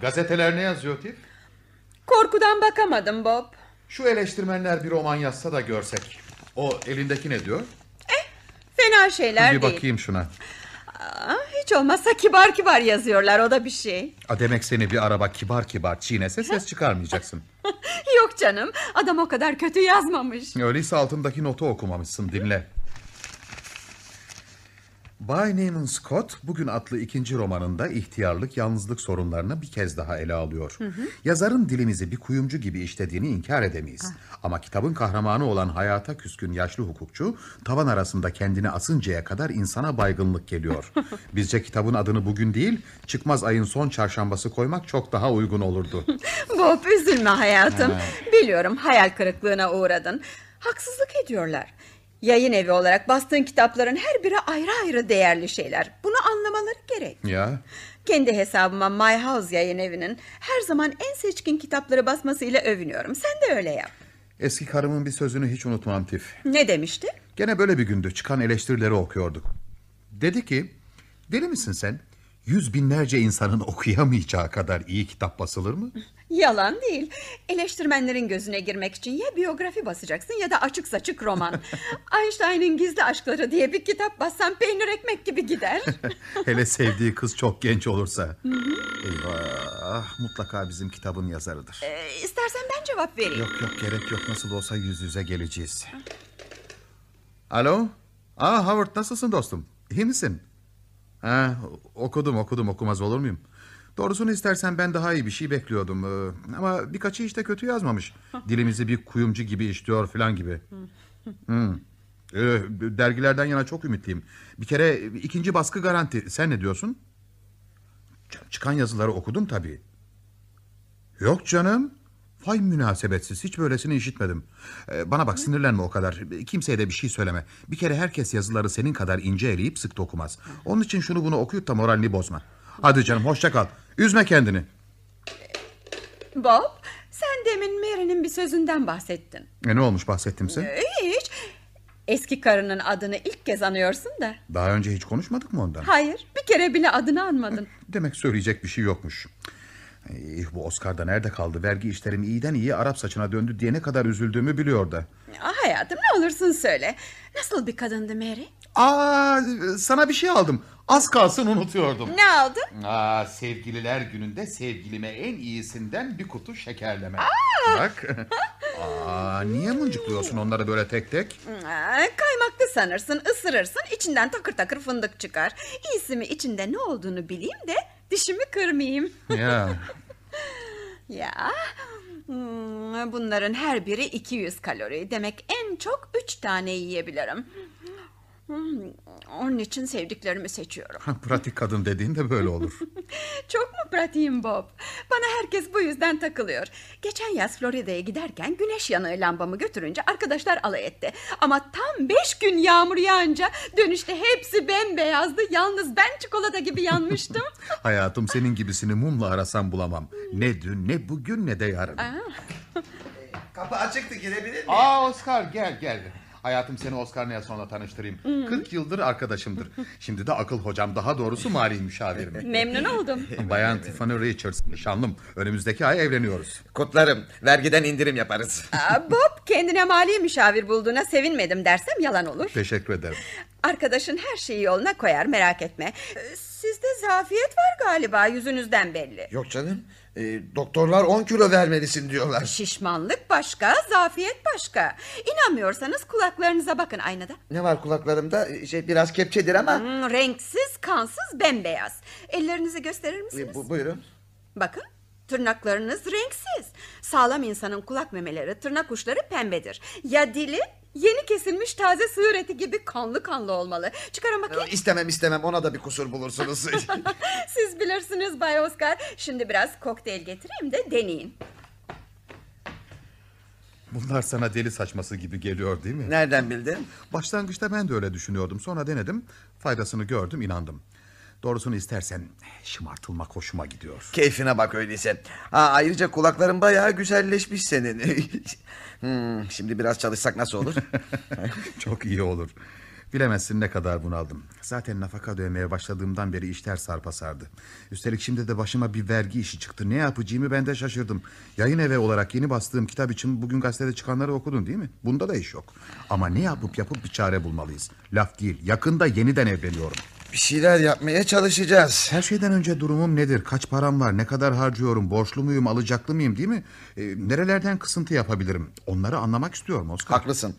Gazeteler ne yazıyor Tif? Korkudan bakamadım Bob. Şu eleştirmenler bir roman yazsa da görsek. O elindeki ne diyor? Fena şeyler bir değil. bakayım şuna. Aa, hiç olmazsa kibar kibar yazıyorlar o da bir şey. A demek seni bir araba kibar kibar çiğnese ses çıkarmayacaksın. Yok canım adam o kadar kötü yazmamış. Öyleyse altındaki notu okumamışsın dinle. Bay Neyman Scott bugün adlı ikinci romanında ihtiyarlık yalnızlık sorunlarını bir kez daha ele alıyor. Yazarın dilimizi bir kuyumcu gibi işlediğini inkar edemeyiz. Ama kitabın kahramanı olan hayata küskün yaşlı hukukçu tavan arasında kendini asıncaya kadar insana baygınlık geliyor. Bizce kitabın adını bugün değil çıkmaz ayın son çarşambası koymak çok daha uygun olurdu. Bob üzülme hayatım. Biliyorum hayal kırıklığına uğradın. Haksızlık ediyorlar. Yayın evi olarak bastığın kitapların her biri ayrı ayrı değerli şeyler. Bunu anlamaları gerek. ya Kendi hesabıma My House yayın evinin her zaman en seçkin kitapları basmasıyla övünüyorum. Sen de öyle yap. eski karımın bir sözünü hiç unutmam Tif. Ne demişti? Gene böyle bir gündü çıkan eleştirileri okuyorduk. Dedi ki deli misin sen? Yüz binlerce insanın okuyamayacağı kadar iyi kitap basılır mı? Yalan değil. Eleştirmenlerin gözüne girmek için ya biyografi basacaksın ya da açık saçık roman. Einstein'ın Gizli Aşkları diye bir kitap bassan peynir ekmek gibi gider. Hele sevdiği kız çok genç olursa. Eyvah mutlaka bizim kitabın yazarıdır. ee, istersen ben cevap vereyim. Yok yok gerek yok nasıl olsa yüz yüze geleceğiz. Alo? Aa Howard nasılsın dostum? İyi misin? Ha, okudum okudum okumaz olur muyum? Doğrusunu istersen ben daha iyi bir şey bekliyordum. Ee, ama birkaçı işte kötü yazmamış. Dilimizi bir kuyumcu gibi işliyor falan gibi. Hmm. Ee, dergilerden yana çok ümitliyim. Bir kere ikinci baskı garanti. Sen ne diyorsun? Ç- Çıkan yazıları okudum tabii. Yok canım. Vay münasebetsiz. Hiç böylesini işitmedim. Ee, bana bak sinirlenme o kadar. Kimseye de bir şey söyleme. Bir kere herkes yazıları senin kadar ince eleyip sık dokumaz. Onun için şunu bunu okuyup da moralini bozma. Hadi canım hoşça kal. Üzme kendini. Bob, sen demin Mary'nin bir sözünden bahsettin. E, ne olmuş bahsettimse? Ee, Hiç. Eski karının adını ilk kez anıyorsun da. Daha önce hiç konuşmadık mı ondan? Hayır, bir kere bile adını anmadın. Demek söyleyecek bir şey yokmuş. Ey, bu Oscar'da nerede kaldı? Vergi işlerim iyiden iyi Arap saçına döndü diye ne kadar üzüldüğümü biliyor da. Ah, Hayatım ne olursun söyle. Nasıl bir kadındı Mary? Aa, sana bir şey aldım. Az kalsın unutuyordum. Ne aldın? Aa, sevgililer gününde sevgilime en iyisinden bir kutu şekerleme. Bak. Aa, niye mıncıklıyorsun onları böyle tek tek? Aa, kaymaklı sanırsın, ısırırsın, içinden takır takır fındık çıkar. İyisi mi içinde ne olduğunu bileyim de dişimi kırmayayım. Ya. Ya, hmm, bunların her biri 200 kalori. Demek en çok 3 tane yiyebilirim. Hmm, Onun için sevdiklerimi seçiyorum. Pratik kadın dediğin de böyle olur. Çok mu pratiğim Bob? Bana herkes bu yüzden takılıyor. Geçen yaz Florida'ya giderken güneş yanığı lambamı götürünce arkadaşlar alay etti. Ama tam beş gün yağmur yağınca dönüşte hepsi bembeyazdı. Yalnız ben çikolata gibi yanmıştım. Hayatım senin gibisini mumla arasam bulamam. Ne dün ne bugün ne de yarın. Kapı açıktı girebilir miyim? Aa Oscar gel gel. Hayatım seni Oscar Nelson'la tanıştırayım. 40 yıldır arkadaşımdır. Şimdi de akıl hocam daha doğrusu mali müşavirim. Memnun oldum. Bayan Tiffany Richards nişanlım. Önümüzdeki ay evleniyoruz. Kutlarım. Vergiden indirim yaparız. Aa, Bob kendine mali müşavir bulduğuna sevinmedim dersem yalan olur. Teşekkür ederim. Arkadaşın her şeyi yoluna koyar merak etme. Ee, Sizde zafiyet var galiba yüzünüzden belli. Yok canım. E, doktorlar 10 kilo vermelisin diyorlar. Şişmanlık başka, zafiyet başka. İnanmıyorsanız kulaklarınıza bakın aynada. Ne var kulaklarımda? E, Şey biraz kepçedir ama. Hmm, renksiz, kansız, bembeyaz. Ellerinizi gösterir misiniz? E, bu, buyurun. Bakın, tırnaklarınız renksiz. Sağlam insanın kulak memeleri, tırnak uçları pembedir. Ya dili yeni kesilmiş taze sığır eti gibi kanlı kanlı olmalı. Çıkarın bakayım. E, İstemem istemem ona da bir kusur bulursunuz. Siz bilirsiniz Bay Oscar. Şimdi biraz kokteyl getireyim de deneyin. Bunlar sana deli saçması gibi geliyor değil mi? Nereden bildin? Başlangıçta ben de öyle düşünüyordum. Sonra denedim. Faydasını gördüm, inandım. Doğrusunu istersen şımartılmak hoşuma gidiyor. Keyfine bak öyleyse. Ha, ayrıca kulakların bayağı güzelleşmiş senin. Hmm, şimdi biraz çalışsak nasıl olur? Çok iyi olur. Bilemezsin ne kadar bunaldım. Zaten nafaka dövmeye başladığımdan beri işler sarpa sardı. Üstelik şimdi de başıma bir vergi işi çıktı. Ne yapacağımı ben de şaşırdım. Yayın evi olarak yeni bastığım kitap için bugün gazetede çıkanları okudun değil mi? Bunda da iş yok. Ama ne yapıp yapıp bir çare bulmalıyız. Laf değil. Yakında yeniden evleniyorum. Bir şeyler yapmaya çalışacağız. Her şeyden önce durumum nedir? Kaç param var? Ne kadar harcıyorum? Borçlu muyum? Alacaklı mıyım değil mi? Ee, nerelerden kısıntı yapabilirim? Onları anlamak istiyorum Oscar. Haklısın.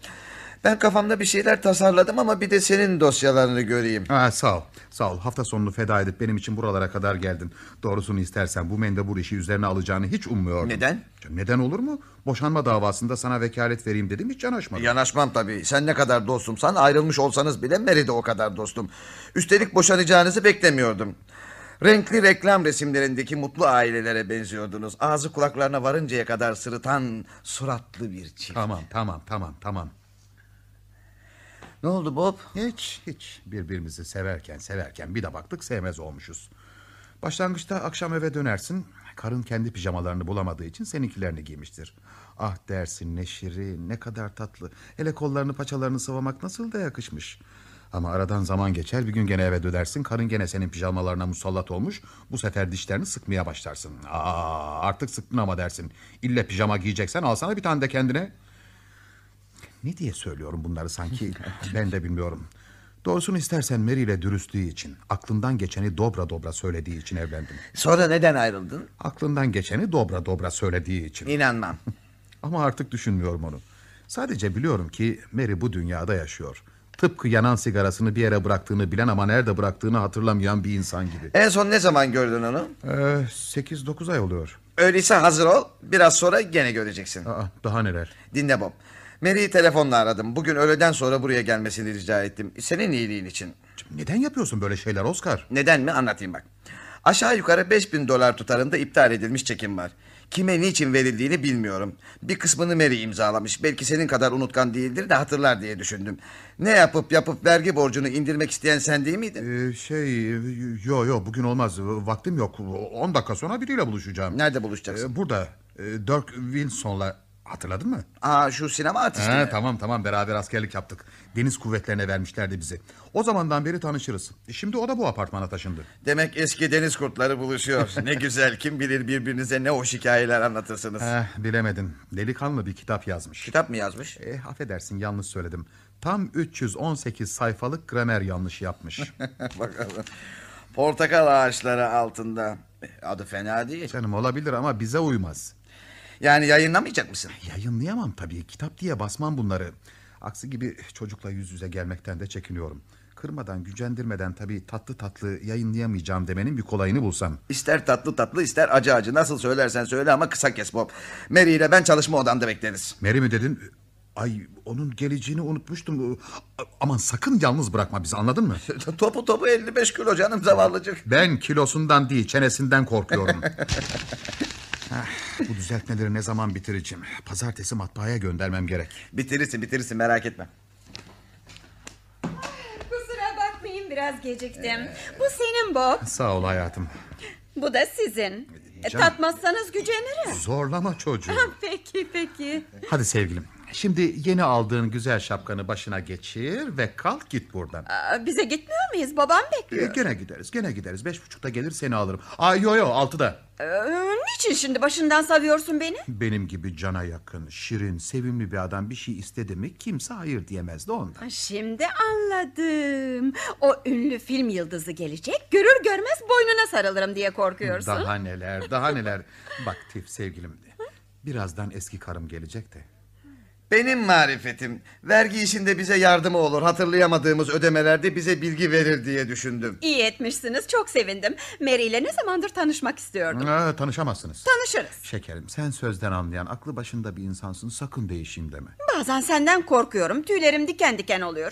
Ben kafamda bir şeyler tasarladım ama bir de senin dosyalarını göreyim. Ha, sağ ol. Sağ ol. Hafta sonunu feda edip benim için buralara kadar geldin. Doğrusunu istersen bu mendebur işi üzerine alacağını hiç ummuyordum. Neden? Neden olur mu? Boşanma davasında sana vekalet vereyim dedim hiç yanaşmadın. Yanaşmam tabii. Sen ne kadar dostumsan ayrılmış olsanız bile Mary de o kadar dostum. Üstelik boşanacağınızı beklemiyordum. Renkli reklam resimlerindeki mutlu ailelere benziyordunuz. Ağzı kulaklarına varıncaya kadar sırıtan suratlı bir çift. Tamam tamam tamam tamam. Ne oldu Bob? Hiç hiç birbirimizi severken severken bir de baktık sevmez olmuşuz. Başlangıçta akşam eve dönersin. Karın kendi pijamalarını bulamadığı için seninkilerini giymiştir. Ah dersin ne şirin ne kadar tatlı. Hele kollarını paçalarını sıvamak nasıl da yakışmış. Ama aradan zaman geçer bir gün gene eve dönersin. Karın gene senin pijamalarına musallat olmuş. Bu sefer dişlerini sıkmaya başlarsın. Aa, artık sıktın ama dersin. İlle pijama giyeceksen alsana bir tane de kendine. Ne diye söylüyorum bunları sanki ben de bilmiyorum. Doğrusunu istersen Mary ile dürüstlüğü için, aklından geçeni dobra dobra söylediği için evlendim. Sonra neden ayrıldın? Aklından geçeni dobra dobra söylediği için. İnanmam. Ama artık düşünmüyorum onu. Sadece biliyorum ki Mary bu dünyada yaşıyor. Tıpkı yanan sigarasını bir yere bıraktığını bilen ama nerede bıraktığını hatırlamayan bir insan gibi. En son ne zaman gördün onu? Ee, 8-9 ay oluyor. Öyleyse hazır ol. Biraz sonra gene göreceksin. Aa, daha neler? Dinle Bob. Mary'i telefonla aradım. Bugün öğleden sonra buraya gelmesini rica ettim. Senin iyiliğin için. Neden yapıyorsun böyle şeyler Oscar? Neden mi anlatayım bak. Aşağı yukarı 5000 dolar tutarında iptal edilmiş çekim var. Kime niçin verildiğini bilmiyorum. Bir kısmını Mary imzalamış. Belki senin kadar unutkan değildir de hatırlar diye düşündüm. Ne yapıp yapıp vergi borcunu indirmek isteyen sen değil miydin? Ee, şey, yo yo bugün olmaz. Vaktim yok. 10 dakika sonra biriyle buluşacağım. Nerede buluşacaksın? Ee, burada. Ee, Dirk Wilson'la hatırladın mı? Aa şu sinema artisti. Ha, mi? tamam tamam beraber askerlik yaptık. Deniz kuvvetlerine vermişlerdi bizi. O zamandan beri tanışırız. Şimdi o da bu apartmana taşındı. Demek eski deniz kurtları buluşuyor. ne güzel kim bilir birbirinize ne hoş hikayeler anlatırsınız. Eh, bilemedin. Delikanlı bir kitap yazmış. Kitap mı yazmış? Eh, affedersin yanlış söyledim. Tam 318 sayfalık gramer yanlışı yapmış. Bakalım. Portakal ağaçları altında. Adı fena değil. Canım olabilir ama bize uymaz. Yani yayınlamayacak mısın? Yayınlayamam tabii. Kitap diye basmam bunları. Aksi gibi çocukla yüz yüze gelmekten de çekiniyorum. Kırmadan, gücendirmeden tabii tatlı tatlı yayınlayamayacağım demenin bir kolayını bulsam. İster tatlı tatlı ister acı acı nasıl söylersen söyle ama kısa kes Bob. Mary ile ben çalışma odamda bekleriz. Mary mi dedin? Ay onun geleceğini unutmuştum. Aman sakın yalnız bırakma bizi anladın mı? topu topu 55 kilo canım zavallıcık. Ben kilosundan değil çenesinden korkuyorum. Ah, bu düzeltmeleri ne zaman bitireceğim? Pazartesi matbaaya göndermem gerek. Bitirirsin bitirirsin merak etme. Kusura bakmayın biraz geciktim. Bu senin Bob. Sağ ol hayatım. Bu da sizin. E, Canım. tatmazsanız gücenirim. Zorlama çocuğu. peki peki. Hadi sevgilim. Şimdi yeni aldığın güzel şapkanı başına geçir ve kalk git buradan. Aa, bize gitmiyor muyuz? Babam Ee, bekliyor. gene gideriz gene gideriz. Beş buçukta gelir seni alırım. Aa, yo yo altıda. Ee, niçin şimdi başından savuyorsun beni? Benim gibi cana yakın, şirin, sevimli bir adam bir şey istedi mi kimse hayır diyemezdi ondan. Şimdi anladım. O ünlü film yıldızı gelecek. Görür görmez boynuna sarılırım diye korkuyorsun. Daha neler daha neler. Bak Tif sevgilim. Birazdan eski karım gelecek de. Benim marifetim. Vergi işinde bize yardımı olur. Hatırlayamadığımız ödemelerde bize bilgi verir diye düşündüm. İyi etmişsiniz. Çok sevindim. Mary ile ne zamandır tanışmak istiyordum. Aa, tanışamazsınız. Tanışırız. Şekerim sen sözden anlayan aklı başında bir insansın sakın değişeyim deme. Bazen senden korkuyorum. Tüylerim diken diken oluyor.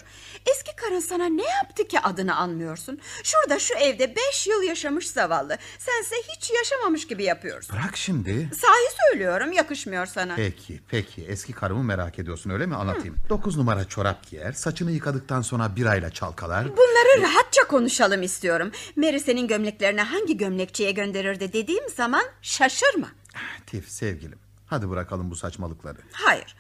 Eski karın sana ne yaptı ki adını anmıyorsun? Şurada şu evde beş yıl yaşamış zavallı. Sense hiç yaşamamış gibi yapıyorsun. Bırak şimdi. Sahi söylüyorum yakışmıyor sana. Peki peki eski karımı merak ediyorsun öyle mi anlatayım. Dokuz numara çorap giyer saçını yıkadıktan sonra birayla çalkalar. Bunları rahatça konuşalım istiyorum. Mary senin gömleklerini hangi gömlekçiye gönderirdi dediğim zaman şaşırma. Tif sevgilim hadi bırakalım bu saçmalıkları. Hayır.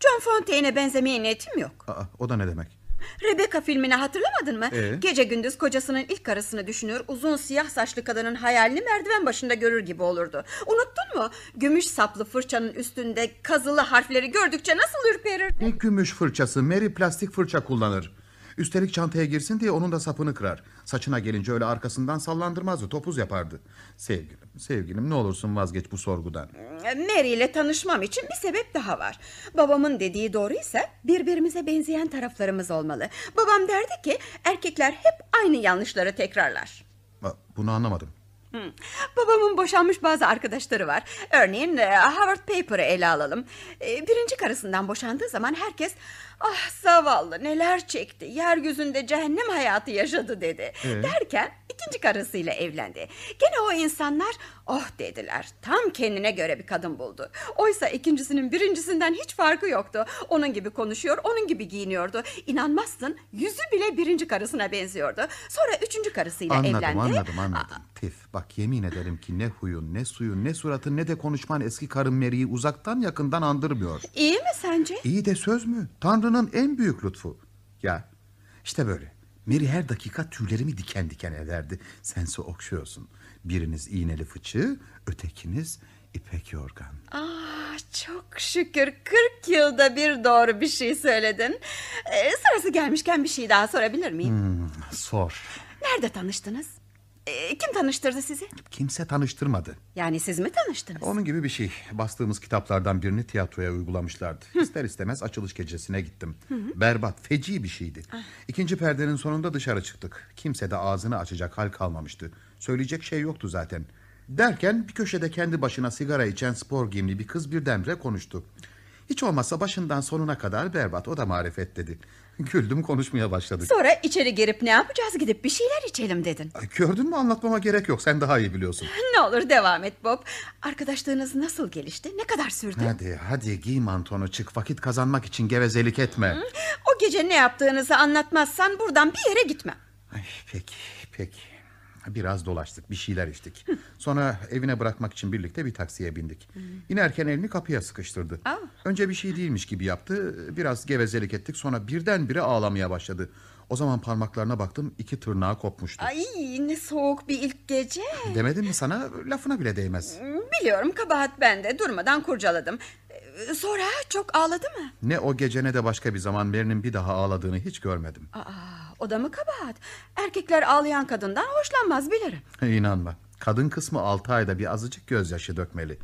John Fontaine'e benzemeye niyetim yok. Aa, o da ne demek? Rebecca filmini hatırlamadın mı? Ee? Gece gündüz kocasının ilk karısını düşünür, uzun siyah saçlı kadının hayalini merdiven başında görür gibi olurdu. Unuttun mu? Gümüş saplı fırçanın üstünde kazılı harfleri gördükçe nasıl ürperir? Ne gümüş fırçası Mary plastik fırça kullanır. Üstelik çantaya girsin diye onun da sapını kırar. Saçına gelince öyle arkasından sallandırmazdı topuz yapardı. Sevgilim sevgilim ne olursun vazgeç bu sorgudan. Mary ile tanışmam için bir sebep daha var. Babamın dediği doğruysa birbirimize benzeyen taraflarımız olmalı. Babam derdi ki erkekler hep aynı yanlışları tekrarlar. Bunu anlamadım. Hı. Babamın boşanmış bazı arkadaşları var. Örneğin e, Howard Paper'ı ele alalım. E, Birinci karısından boşandığı zaman herkes... Ah zavallı neler çekti. Yeryüzünde cehennem hayatı yaşadı dedi. Ee? Derken ikinci karısıyla evlendi. Gene o insanlar oh dediler. Tam kendine göre bir kadın buldu. Oysa ikincisinin birincisinden hiç farkı yoktu. Onun gibi konuşuyor, onun gibi giyiniyordu. İnanmazsın yüzü bile birinci karısına benziyordu. Sonra üçüncü karısıyla Anladım evlendi. anladım anladım. Tif bak yemin ederim ki ne huyun ne suyun ne suratın ne de konuşman eski karın Mary'i uzaktan yakından andırmıyor. İyi mi sence? İyi de söz mü? Tanrı'nın en büyük lütfu. Ya işte böyle. Mary her dakika tüylerimi diken diken ederdi. Sense okşuyorsun. Biriniz iğneli fıçı, ötekiniz ipek yorgan. Aa, çok şükür 40 yılda bir doğru bir şey söyledin. Ee, sırası gelmişken bir şey daha sorabilir miyim? Hmm, sor. Nerede tanıştınız? Ee, kim tanıştırdı sizi? Kimse tanıştırmadı. Yani siz mi tanıştınız? Onun gibi bir şey. Bastığımız kitaplardan birini tiyatroya uygulamışlardı. İster istemez açılış gecesine gittim. Berbat, feci bir şeydi. İkinci perdenin sonunda dışarı çıktık. Kimse de ağzını açacak hal kalmamıştı. Söyleyecek şey yoktu zaten. Derken bir köşede kendi başına sigara içen spor giyimli bir kız birdenbire konuştu. Hiç olmazsa başından sonuna kadar berbat o da marifet dedi. Güldüm konuşmaya başladık. Sonra içeri girip ne yapacağız gidip bir şeyler içelim dedin. Ay, Gördün mü anlatmama gerek yok sen daha iyi biliyorsun. Ne olur devam et Bob. Arkadaşlığınız nasıl gelişti? Ne kadar sürdü? Hadi hadi giy mantonu çık vakit kazanmak için gevezelik etme. O gece ne yaptığınızı anlatmazsan buradan bir yere gitmem. Ay, peki, peki. Biraz dolaştık, bir şeyler içtik. Sonra evine bırakmak için birlikte bir taksiye bindik. İnerken elini kapıya sıkıştırdı. Aa. Önce bir şey değilmiş gibi yaptı. Biraz gevezelik ettik. Sonra birdenbire ağlamaya başladı. O zaman parmaklarına baktım, iki tırnağı kopmuştu. Ay ne soğuk bir ilk gece. Demedim mi sana? Lafına bile değmez. Biliyorum kabahat bende durmadan kurcaladım. Sonra çok ağladı mı? Ne o gece ne de başka bir zaman Mary'nin bir daha ağladığını hiç görmedim. Aa, o da mı kabahat? Erkekler ağlayan kadından hoşlanmaz bilirim. İnanma. Kadın kısmı altı ayda bir azıcık gözyaşı dökmeli.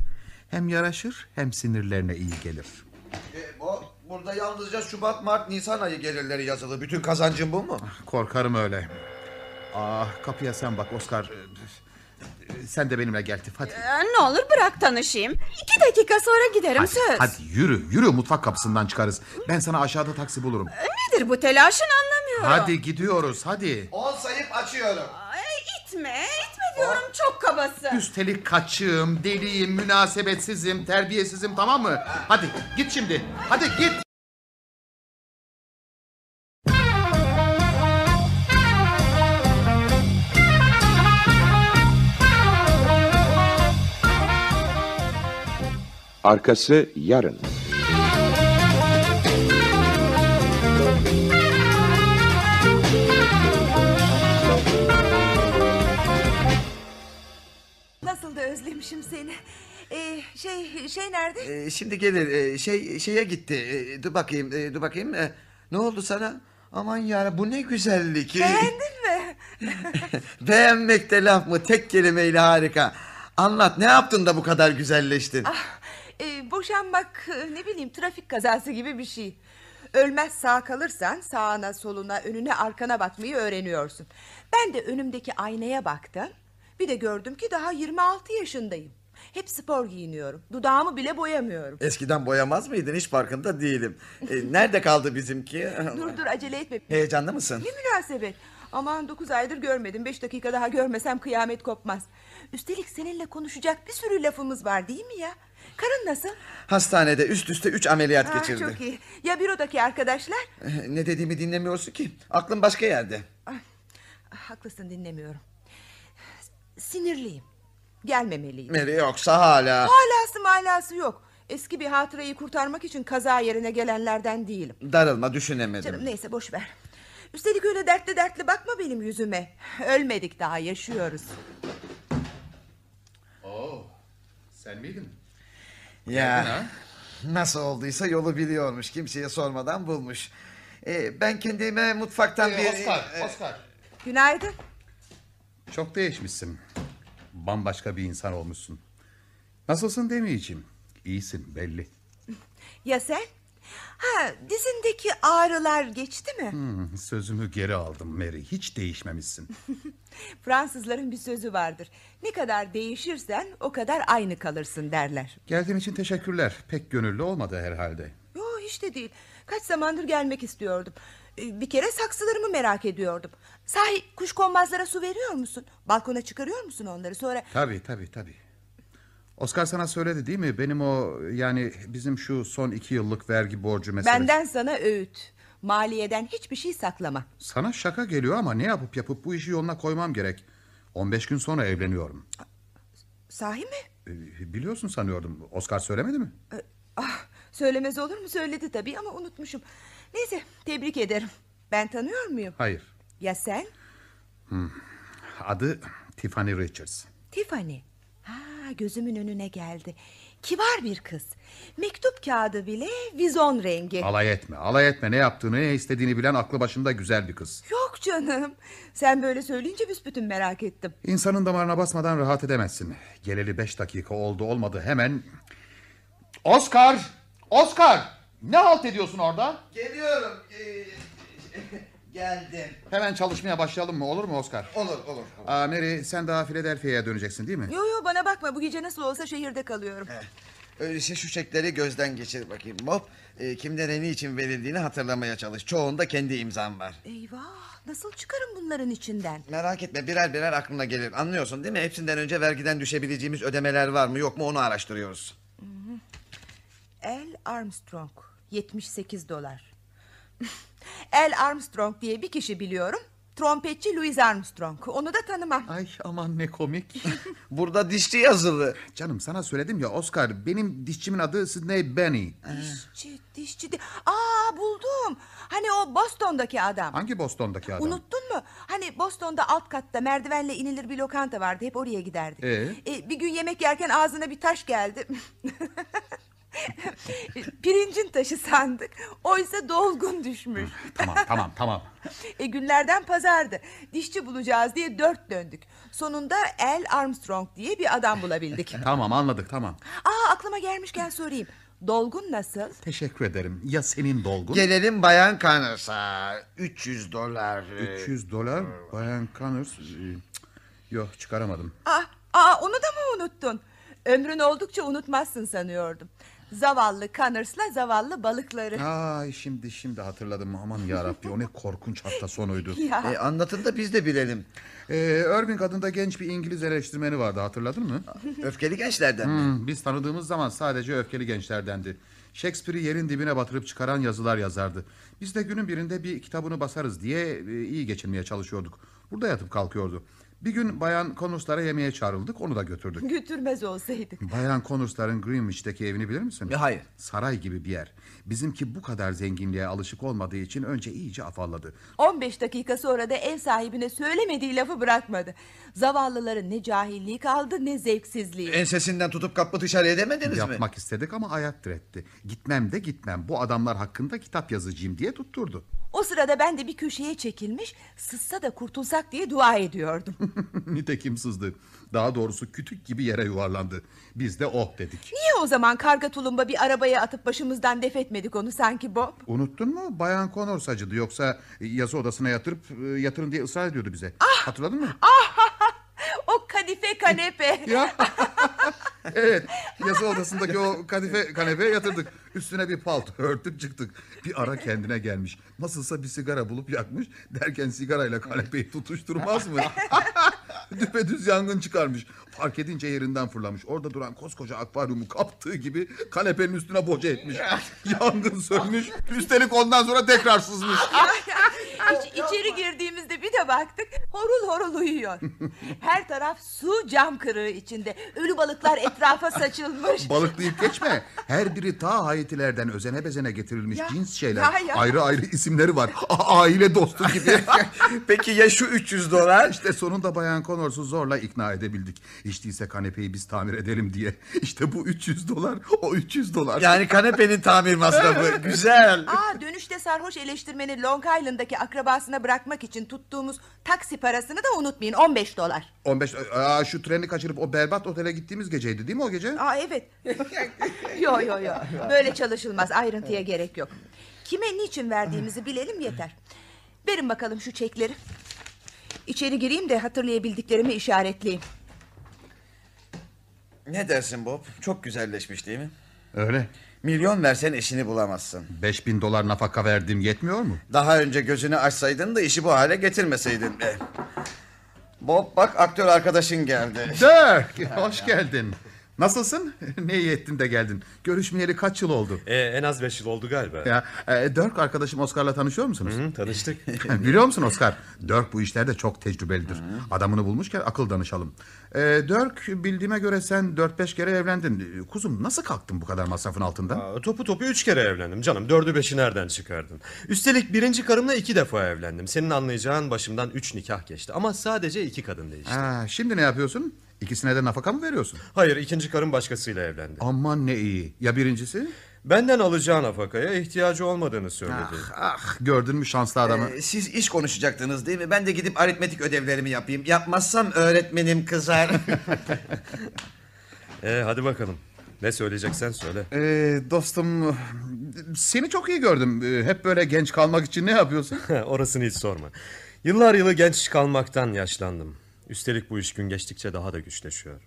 Hem yaraşır hem sinirlerine iyi gelir. E, bu, burada yalnızca Şubat, Mart, Nisan ayı gelirleri yazılı. Bütün kazancın bu mu? Korkarım öyle. Ah kapıya sen bak Oscar. Ee, Sen de benimle gel Tif hadi. Ee, ne olur bırak tanışayım. İki dakika sonra giderim Hadi, söz. hadi yürü yürü mutfak kapısından çıkarız. Ben sana aşağıda taksi bulurum. Nedir bu telaşın anlamıyorum. Hadi gidiyoruz hadi. On sayıp açıyorum. Ay, itme itme diyorum çok kabasın. Üstelik kaçığım, deliyim, münasebetsizim, terbiyesizim tamam mı? Hadi git şimdi. Hadi git. Arkası yarın. Nasıl da özlemişim seni. Ee, şey şey nerede? Ee, şimdi gelir. Ee, şey şeye gitti. Ee, dur bakayım. ee, dur bakayım. Ee, ne oldu sana? Aman ya bu ne güzellik. Beğendin mi? Beğenmek de laf mı? Tek kelimeyle harika. Anlat ne yaptın da bu kadar güzelleştin? Ah, e, boşanmak e, ne bileyim trafik kazası gibi bir şey. Ölmez sağ kalırsan sağına soluna önüne arkana bakmayı öğreniyorsun. Ben de önümdeki aynaya baktım. Bir de gördüm ki daha 26 yaşındayım. Hep spor giyiniyorum. Dudağımı bile boyamıyorum. Eskiden boyamaz mıydın? Hiç farkında değilim. Ee, nerede kaldı bizimki? Dur dur acele etme. Heyecanlı mısın? Ne münasebet. Aman dokuz aydır görmedim. Beş dakika daha görmesem kıyamet kopmaz. Üstelik seninle konuşacak bir sürü lafımız var değil mi ya? Karın nasıl? Hastanede üst üste üç ameliyat Ah, geçirdi. çok iyi. Ya bürodaki arkadaşlar? Ee, Ne dediğimi dinlemiyorsun ki. Aklın başka yerde. Ah, haklısın dinlemiyorum. Sinirliyim. Gelmemeliyim. Mary yoksa hala. Halası malası yok. Eski bir hatırayı kurtarmak için kaza yerine gelenlerden değilim. Darılma düşünemedim. Canım neyse boş ver. Üstelik öyle dertli dertli bakma benim yüzüme. Ölmedik daha yaşıyoruz. Oo, sen miydin? Ya nasıl olduysa yolu biliyormuş. Kimseye sormadan bulmuş. Ee, ben kendime mutfaktan bir... Oscar, e, Oscar. Günaydın. Çok değişmişsin. Bambaşka bir insan olmuşsun. Nasılsın demeyeceğim. İyisin belli. Ya sen? Ha dizindeki ağrılar geçti mi? Hmm, sözümü geri aldım Mary. Hiç değişmemişsin. Fransızların bir sözü vardır. Ne kadar değişirsen o kadar aynı kalırsın derler. Geldiğin için teşekkürler. Pek gönüllü olmadı herhalde. Yo hiç de değil. Kaç zamandır gelmek istiyordum. Ee, Bir kere saksılarımı merak ediyordum. Sahi kuşkonmazlara su veriyor musun? Balkona çıkarıyor musun onları sonra? Tabii tabii tabii. Oscar sana söyledi değil mi? Benim o yani bizim şu son iki yıllık vergi borcu meselesi. Benden sana öğüt. Maliyeden hiçbir şey saklama. Sana şaka geliyor ama ne yapıp yapıp bu işi yoluna koymam gerek. 15 gün sonra evleniyorum. Sahi mi? Ee, Biliyorsun sanıyordum. Oscar söylemedi mi? Ee, Ah, söylemez olur mu? Söyledi tabii ama unutmuşum. Neyse tebrik ederim. Ben tanıyor muyum? Hayır. Ya sen? Adı Tiffany Richards. Tiffany. Gözümün önüne geldi. Kibar bir kız. Mektup kağıdı bile vizon rengi. Alay etme, alay etme. Ne yaptığını, ne istediğini bilen aklı başında güzel bir kız. Yok canım. Sen böyle söyleyince büsbütün merak ettim. İnsanın damarına basmadan rahat edemezsin. Geleli beş dakika oldu olmadı hemen... Oscar! Oscar! Ne halt ediyorsun orada? Geliyorum. Ee, geldim. Hemen çalışmaya başlayalım mı? Olur mu Oscar? Olur olur. Aa, Mary sen daha Philadelphia'ya döneceksin değil mi? Yo yo bana bakma bu gece nasıl olsa şehirde kalıyorum. Öyleyse şu çekleri gözden geçir bakayım. Bob e, kimlere niçin verildiğini hatırlamaya çalış. Çoğunda kendi imzam var. Eyvah nasıl çıkarım bunların içinden? Merak etme birer birer aklına gelir. Anlıyorsun değil mi? Hepsinden önce vergiden düşebileceğimiz ödemeler var mı yok mu onu araştırıyoruz. El Armstrong 78 dolar. El Armstrong diye bir kişi biliyorum. Trompetçi Louis Armstrong. Onu da tanımam. Ay aman ne komik. Burada dişçi yazılı. Canım sana söyledim ya Oscar benim dişçimin adı Sidney Benny. Dişçi, dişçi. Di Aa buldum. Hani o Boston'daki adam. Hangi Boston'daki adam? Unuttun mu? Hani Boston'da alt katta merdivenle inilir bir lokanta vardı. Hep oraya giderdik. Ee? E, bir gün yemek yerken ağzına bir taş geldi. Pirincin taşı sandık. Oysa dolgun düşmüş. Tamam tamam tamam. E, günlerden pazardı. Dişçi bulacağız diye dört döndük. Sonunda El Armstrong diye bir adam bulabildik. tamam anladık tamam. Aa aklıma gelmişken sorayım. Dolgun nasıl? Teşekkür ederim. Ya senin dolgun? Gelelim Bayan Connors'a. 300 dolar. e, 300 dolar Bayan Connors. Yok çıkaramadım. Aa, aa onu da mı unuttun? Ömrün oldukça unutmazsın sanıyordum. Zavallı Connors'la zavallı balıkları. Ay şimdi şimdi hatırladım. Aman yarabbi o ne korkunç hafta sonuydu. Ya. E, anlatın da biz de bilelim. Ee, Irving adında genç bir İngiliz eleştirmeni vardı hatırladın mı? Öfkeli gençlerden mi? Hmm, biz tanıdığımız zaman sadece öfkeli gençlerdendi. Shakespeare'i yerin dibine batırıp çıkaran yazılar yazardı. Biz de günün birinde bir kitabını basarız diye e, iyi geçinmeye çalışıyorduk. Burada yatıp kalkıyordu. Bir gün Bayan Connors'lara yemeğe çağrıldık onu da götürdük. Götürmez olsaydık. Bayan Connors'ların Greenwich'teki evini bilir misin? Ya, hayır. Saray gibi bir yer. Bizimki bu kadar zenginliğe alışık olmadığı için önce iyice afalladı. 15 dakika sonra da ev sahibine söylemediği lafı bırakmadı. Zavallıların ne cahilliği kaldı ne zevksizliği. Ensesinden tutup kapı dışarı edemediniz mi? Yapmak istedik ama ayak diretti. Gitmem de gitmem. Bu adamlar hakkında kitap yazacağım diye tutturdu. O sırada ben de bir köşeye çekilmiş sızsa da kurtulsak diye dua ediyordum. Nitekim sızdı. Daha doğrusu kütük gibi yere yuvarlandı. Biz de oh dedik. Niye o zaman karga tulumba bir arabaya atıp başımızdan def etmedik onu sanki Bob? Unuttun mu? Bayan Connors acıdı. Yoksa yazı odasına yatırıp e, yatırın diye ısrar ediyordu bize. Hatırladın mı? O kadife kanepe. Ya. evet. Yazı odasındaki o kadife kanepeye yatırdık. Üstüne bir palto örtüp çıktık. Bir ara kendine gelmiş. Nasılsa bir sigara bulup yakmış. Derken sigarayla kanepeyi tutuşturmaz mı? Düpedüz yangın çıkarmış. Fark edince yerinden fırlamış. Orada duran koskoca akvaryumu kaptığı gibi kanepenin üstüne boca etmiş. Yangın sönmüş. Üstelik ondan sonra tekrar sızmış. İç, içeri girdiğimizde bir de baktık horul horul uyuyor. Her taraf su cam kırığı içinde. Ölü balıklar etrafa saçılmış. Balıklayıp geçme. Her biri ta hayetilerden özene bezene getirilmiş Ya, cins şeyler. ya, ya. Ayrı ayrı isimleri var. A- aile dostu gibi. Peki ya şu 300 dolar? İşte sonunda Bayan Connors'u zorla ikna edebildik. Hiç değilse kanepeyi biz tamir edelim diye. İşte bu 300 dolar, o 300 dolar. Yani kanepenin tamir masrafı. Güzel. Aa dönüşte sarhoş eleştirmeni Long Island'daki akrabasına bırakmak için tuttuğumuz taksi parasını da unutmayın 15 dolar. 15 Aa, şu treni kaçırıp o berbat otele gittiğimiz geceydi değil mi o gece? Aa evet. yo yo yo. Böyle çalışılmaz. Ayrıntıya gerek yok. Kime niçin verdiğimizi bilelim yeter. Verin bakalım şu çekleri. İçeri gireyim de hatırlayabildiklerimi işaretleyeyim. Ne dersin Bob? Çok güzelleşmiş değil mi? Öyle. Milyon versen eşini bulamazsın. 5000 dolar nafaka verdim yetmiyor mu? Daha önce gözünü açsaydın da işi bu hale getirmeseydin. Bob bak aktör arkadaşın geldi. Dirk, hoş geldin. Nasılsın? ne iyi ettin de geldin. Görüşmeyeli kaç yıl oldu? Ee, en az beş yıl oldu galiba. Ya, e, Dirk arkadaşım Oscar'la tanışıyor musunuz? Hı, tanıştık. Biliyor musun Oscar? Dirk bu işlerde çok tecrübelidir. Adamını bulmuşken akıl danışalım. Ee, Dirk bildiğime göre sen 4-5 kere evlendin. Ee, Kuzum nasıl kalktın bu kadar masrafın altında? Aa, topu topu üç kere evlendim canım. Dördü beşi nereden çıkardın? Üstelik birinci karımla iki defa evlendim. Senin anlayacağın başımdan üç nikah geçti. Ama sadece iki kadın değişti. Ha, şimdi ne yapıyorsun? İkisine de nafaka mı veriyorsun? Hayır ikinci karım başkasıyla evlendi. Aman ne iyi. Ya birincisi? Benden alacağı nafakaya ihtiyacı olmadığını söyledi. Ah, ah gördün mü şanslı adamı? Ee, Siz iş konuşacaktınız değil mi? Ben de gidip aritmetik ödevlerimi yapayım. Yapmazsam öğretmenim kızar. Ee, hadi bakalım. Ne söyleyeceksen söyle. Ee, dostum seni çok iyi gördüm. Ee, Hep böyle genç kalmak için ne yapıyorsun? Orasını hiç sorma. Yıllar yılı genç kalmaktan yaşlandım. Üstelik bu iş gün geçtikçe daha da güçleşiyor.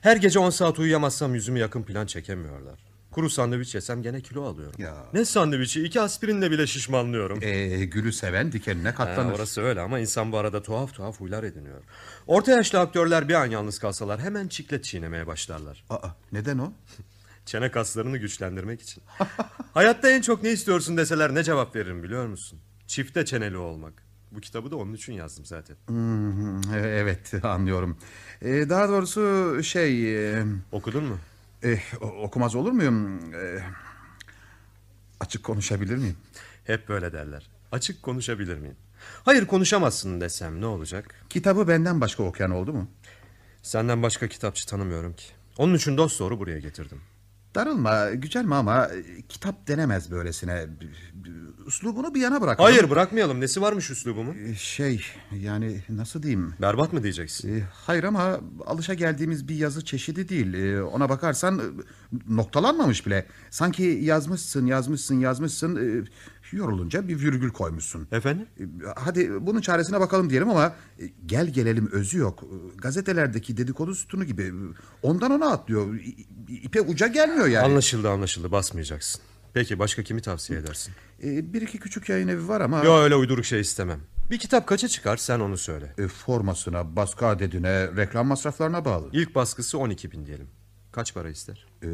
Her gece 10 saat uyuyamazsam yüzümü yakın plan çekemiyorlar. Kuru sandviç yesem gene kilo alıyorum. Ya. Ne sandviçi? İki aspirinle bile şişmanlıyorum. Ee, gülü seven dikenine Ha, katlanır. orası öyle ama insan bu arada tuhaf tuhaf huylar ediniyor. Orta yaşlı aktörler bir an yalnız kalsalar hemen çiklet çiğnemeye başlarlar. Aa, neden o? Çene kaslarını güçlendirmek için. Hayatta en çok ne istiyorsun deseler ne cevap veririm biliyor musun? Çifte çeneli olmak. Bu kitabı da onun için yazdım zaten. Hmm, e- evet anlıyorum. Ee, daha doğrusu şey... e, Okudun mu? eh, okumaz olur muyum? Eh, açık konuşabilir miyim? Hep böyle derler. Açık konuşabilir miyim? Hayır konuşamazsın desem ne olacak? Kitabı benden başka okuyan oldu mu? Senden başka kitapçı tanımıyorum ki. Onun için dost doğru buraya getirdim. Darılma, gücenme ama e, kitap denemez böylesine. Üslubunu bir yana bırakalım. Hayır bırakmayalım. Nesi varmış üslubumun? E, Şey, yani nasıl diyeyim? Berbat mı diyeceksin? E, Hayır ama alışa geldiğimiz bir yazı çeşidi değil. Ona bakarsan noktalanmamış bile. Sanki yazmışsın, yazmışsın, yazmışsın. Yorulunca bir virgül koymuşsun. Efendim? E, Hadi bunun çaresine bakalım diyelim ama e, gel gelelim özü yok. E, Gazetelerdeki dedikodu sütunu gibi ondan ona atlıyor. İpe uca gelmiyor yani. Anlaşıldı anlaşıldı basmayacaksın. Peki başka kimi tavsiye edersin? Bir iki küçük yayın evi var ama Yo öyle uyduruk şey istemem. Bir kitap kaça çıkar sen onu söyle. e, formasına, baskı adedine, reklam masraflarına bağlı. İlk baskısı 12 bin diyelim. Kaç para ister? E,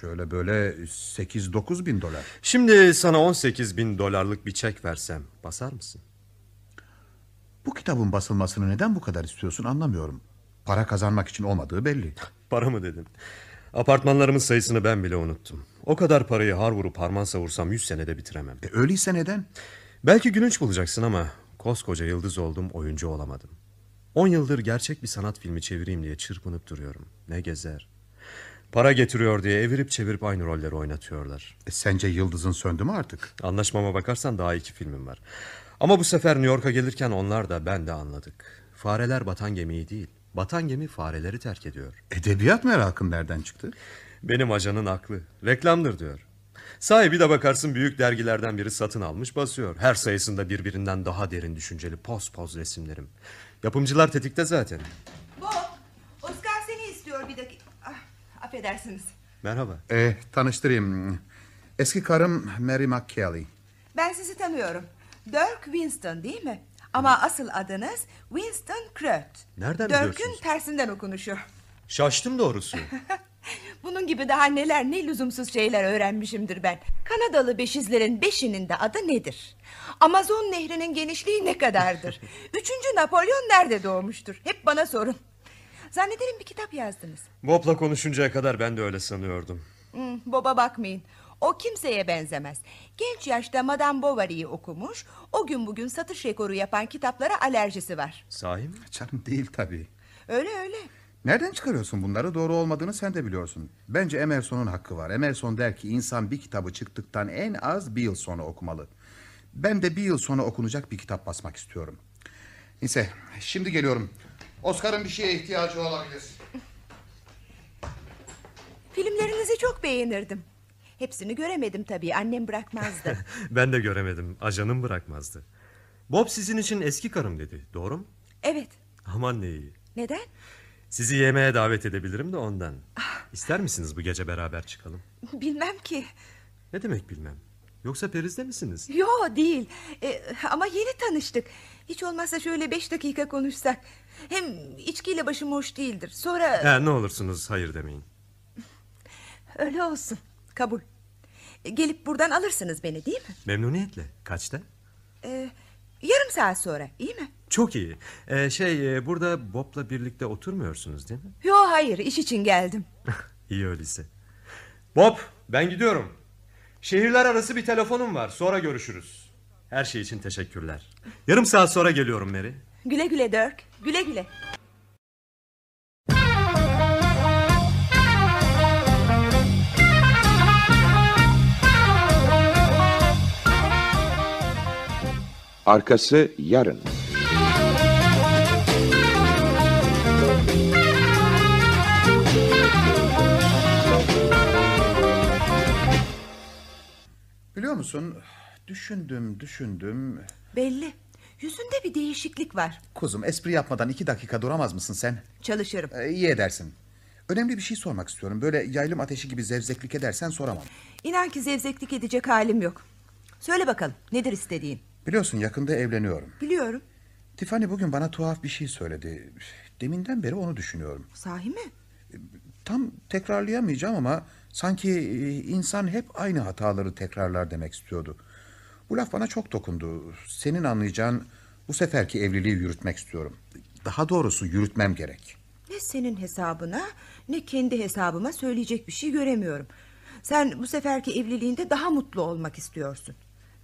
şöyle böyle 8-9 bin dolar. Şimdi sana 18 bin dolarlık bir çek versem basar mısın? Bu kitabın basılmasını neden bu kadar istiyorsun anlamıyorum. Para kazanmak için olmadığı belli. Para mı dedin? Apartmanlarımın sayısını ben bile unuttum. O kadar parayı har vurup harman savursam 100 senede bitiremem. E, öyleyse neden? Belki gülünç bulacaksın ama koskoca yıldız oldum oyuncu olamadım. 10 yıldır gerçek bir sanat filmi çevireyim diye çırpınıp duruyorum. Ne gezer. Para getiriyor diye evirip çevirip aynı rolleri oynatıyorlar. E, sence yıldızın söndü mü artık? Anlaşmama bakarsan daha iki filmim var. Ama bu sefer New York'a gelirken onlar da ben de anladık. Fareler batan gemiyi değil, batan gemi fareleri terk ediyor. Edebiyat merakın nereden çıktı? Benim ajanın aklı. Reklamdır diyor. Sahibi de bakarsın büyük dergilerden biri satın almış basıyor. Her sayısında birbirinden daha derin düşünceli poz poz resimlerim. Yapımcılar tetikte zaten. Bob, Oscar seni istiyor bir dakika. Ah, affedersiniz. Merhaba. E, tanıştırayım. Eski karım Mary McKelly. Ben sizi tanıyorum. Dirk Winston değil mi? Ama asıl adınız Winston Kröt. Nereden Dirk'ün biliyorsunuz? tersinden okunuşu. Şaştım doğrusu. Bunun gibi daha neler ne lüzumsuz şeyler öğrenmişimdir ben. Kanadalı beşizlerin beşinin de adı nedir? Amazon nehrinin genişliği ne kadardır? Üçüncü Napolyon nerede doğmuştur? Hep bana sorun. Zannederim bir kitap yazdınız. Bob'la konuşuncaya kadar ben de öyle sanıyordum. Hmm, Bob'a bakmayın. O kimseye benzemez. Genç yaşta Madame Bovary'i okumuş. O gün bugün satış rekoru yapan kitaplara alerjisi var. Sahi mi? Canım değil tabii. Öyle öyle. Nereden çıkarıyorsun bunları? Doğru olmadığını sen de biliyorsun. Bence Emerson'un hakkı var. Emerson der ki insan bir kitabı çıktıktan en az bir yıl sonra okumalı. Ben de bir yıl sonra okunacak bir kitap basmak istiyorum. Neyse şimdi geliyorum. Oscar'ın bir şeye ihtiyacı olabilir. Filmlerinizi çok beğenirdim. Hepsini göremedim tabii. Annem bırakmazdı. Ben de göremedim. Ajanım bırakmazdı. Bob sizin için eski karım dedi. Doğru mu? evet. Aman ne iyi. Neden? Sizi yemeğe davet edebilirim de ondan. İster misiniz bu gece beraber çıkalım? Bilmem ki. Ne demek bilmem. Yoksa perizde misiniz? Yo değil. E, ama yeni tanıştık. Hiç olmazsa şöyle beş dakika konuşsak. Hem içkiyle başım hoş değildir. Sonra Ha, ne olursunuz hayır demeyin. öyle olsun. Kabul. Gelip buradan alırsınız beni değil mi? Memnuniyetle. Kaçta? E, yarım saat sonra iyi mi? Çok iyi. Ee, şey e, burada Bob'la birlikte oturmuyorsunuz değil mi? Yo hayır iş için geldim. iyi öyleyse. Bob ben gidiyorum. Şehirler arası bir telefonum var. Sonra görüşürüz. Her şey için teşekkürler. Yarım saat sonra geliyorum Mary. Güle güle Dirk. Güle güle. Arkası yarın. Biliyor musun? Düşündüm, düşündüm. Belli. Yüzünde bir değişiklik var. Kuzum espri yapmadan iki dakika duramaz mısın sen? Çalışırım. Ee, iyi edersin. Önemli bir şey sormak istiyorum. Böyle yaylım ateşi gibi zevzeklik edersen soramam. İnan ki zevzeklik edecek halim yok. Söyle bakalım nedir istediğin? Biliyorsun yakında evleniyorum. Biliyorum. Tiffany bugün bana tuhaf bir şey söyledi. Deminden beri onu düşünüyorum. Sahi mi? Tam tekrarlayamayacağım ama sanki e, insan hep aynı hataları tekrarlar demek istiyordu. Bu laf bana çok dokundu. Senin anlayacağın bu seferki evliliği yürütmek istiyorum. Daha doğrusu yürütmem gerek. Ne senin hesabına ne kendi hesabıma söyleyecek bir şey göremiyorum. Sen bu seferki evliliğinde daha mutlu olmak istiyorsun.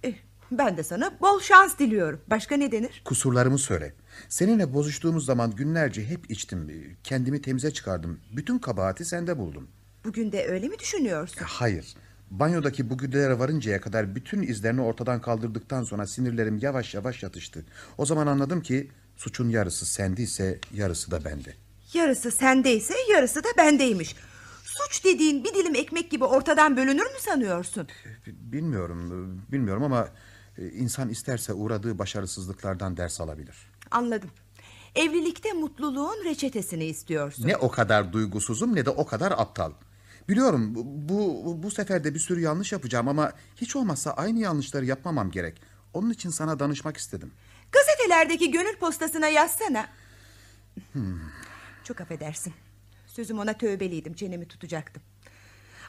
Eh, ben de sana bol şans diliyorum. Başka ne denir? Kusurlarımı söyle. Seninle bozuştuğumuz zaman günlerce hep içtim. Kendimi temize çıkardım. Bütün kabahati sende buldum. Bugün de öyle mi düşünüyorsun? Hayır. Banyodaki bu güdelere varıncaya kadar bütün izlerini ortadan kaldırdıktan sonra sinirlerim yavaş yavaş yatıştı. O zaman anladım ki suçun yarısı sendeyse yarısı da bende. Yarısı sendeyse yarısı da bendeymiş. Suç dediğin bir dilim ekmek gibi ortadan bölünür mü sanıyorsun? Bilmiyorum, bilmiyorum ama e, insan isterse uğradığı başarısızlıklardan ders alabilir. Anladım. Evlilikte mutluluğun reçetesini istiyorsun. Ne o kadar duygusuzum ne de o kadar aptal. Biliyorum bu bu sefer de bir sürü yanlış yapacağım ama hiç olmazsa aynı yanlışları yapmamam gerek. Onun için sana danışmak istedim. Gazetelerdeki gönül postasına yazsana. Çok affedersin. Sözüm ona tövbeliydim. Çenemi tutacaktım.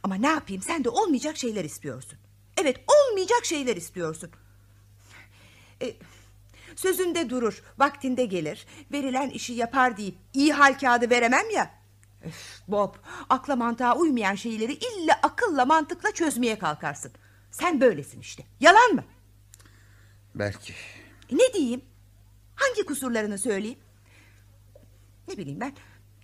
Ama ne yapayım sen de olmayacak şeyler istiyorsun. Evet olmayacak şeyler istiyorsun. E, sözünde durur, vaktinde gelir, verilen işi yapar deyip iyi hal kağıdı veremem ya. Öf, Bob, akla mantığa uymayan şeyleri illa akılla mantıkla çözmeye kalkarsın. Sen böylesin işte. Yalan mı? Belki. E, Ne diyeyim? Hangi kusurlarını söyleyeyim? Ne bileyim ben.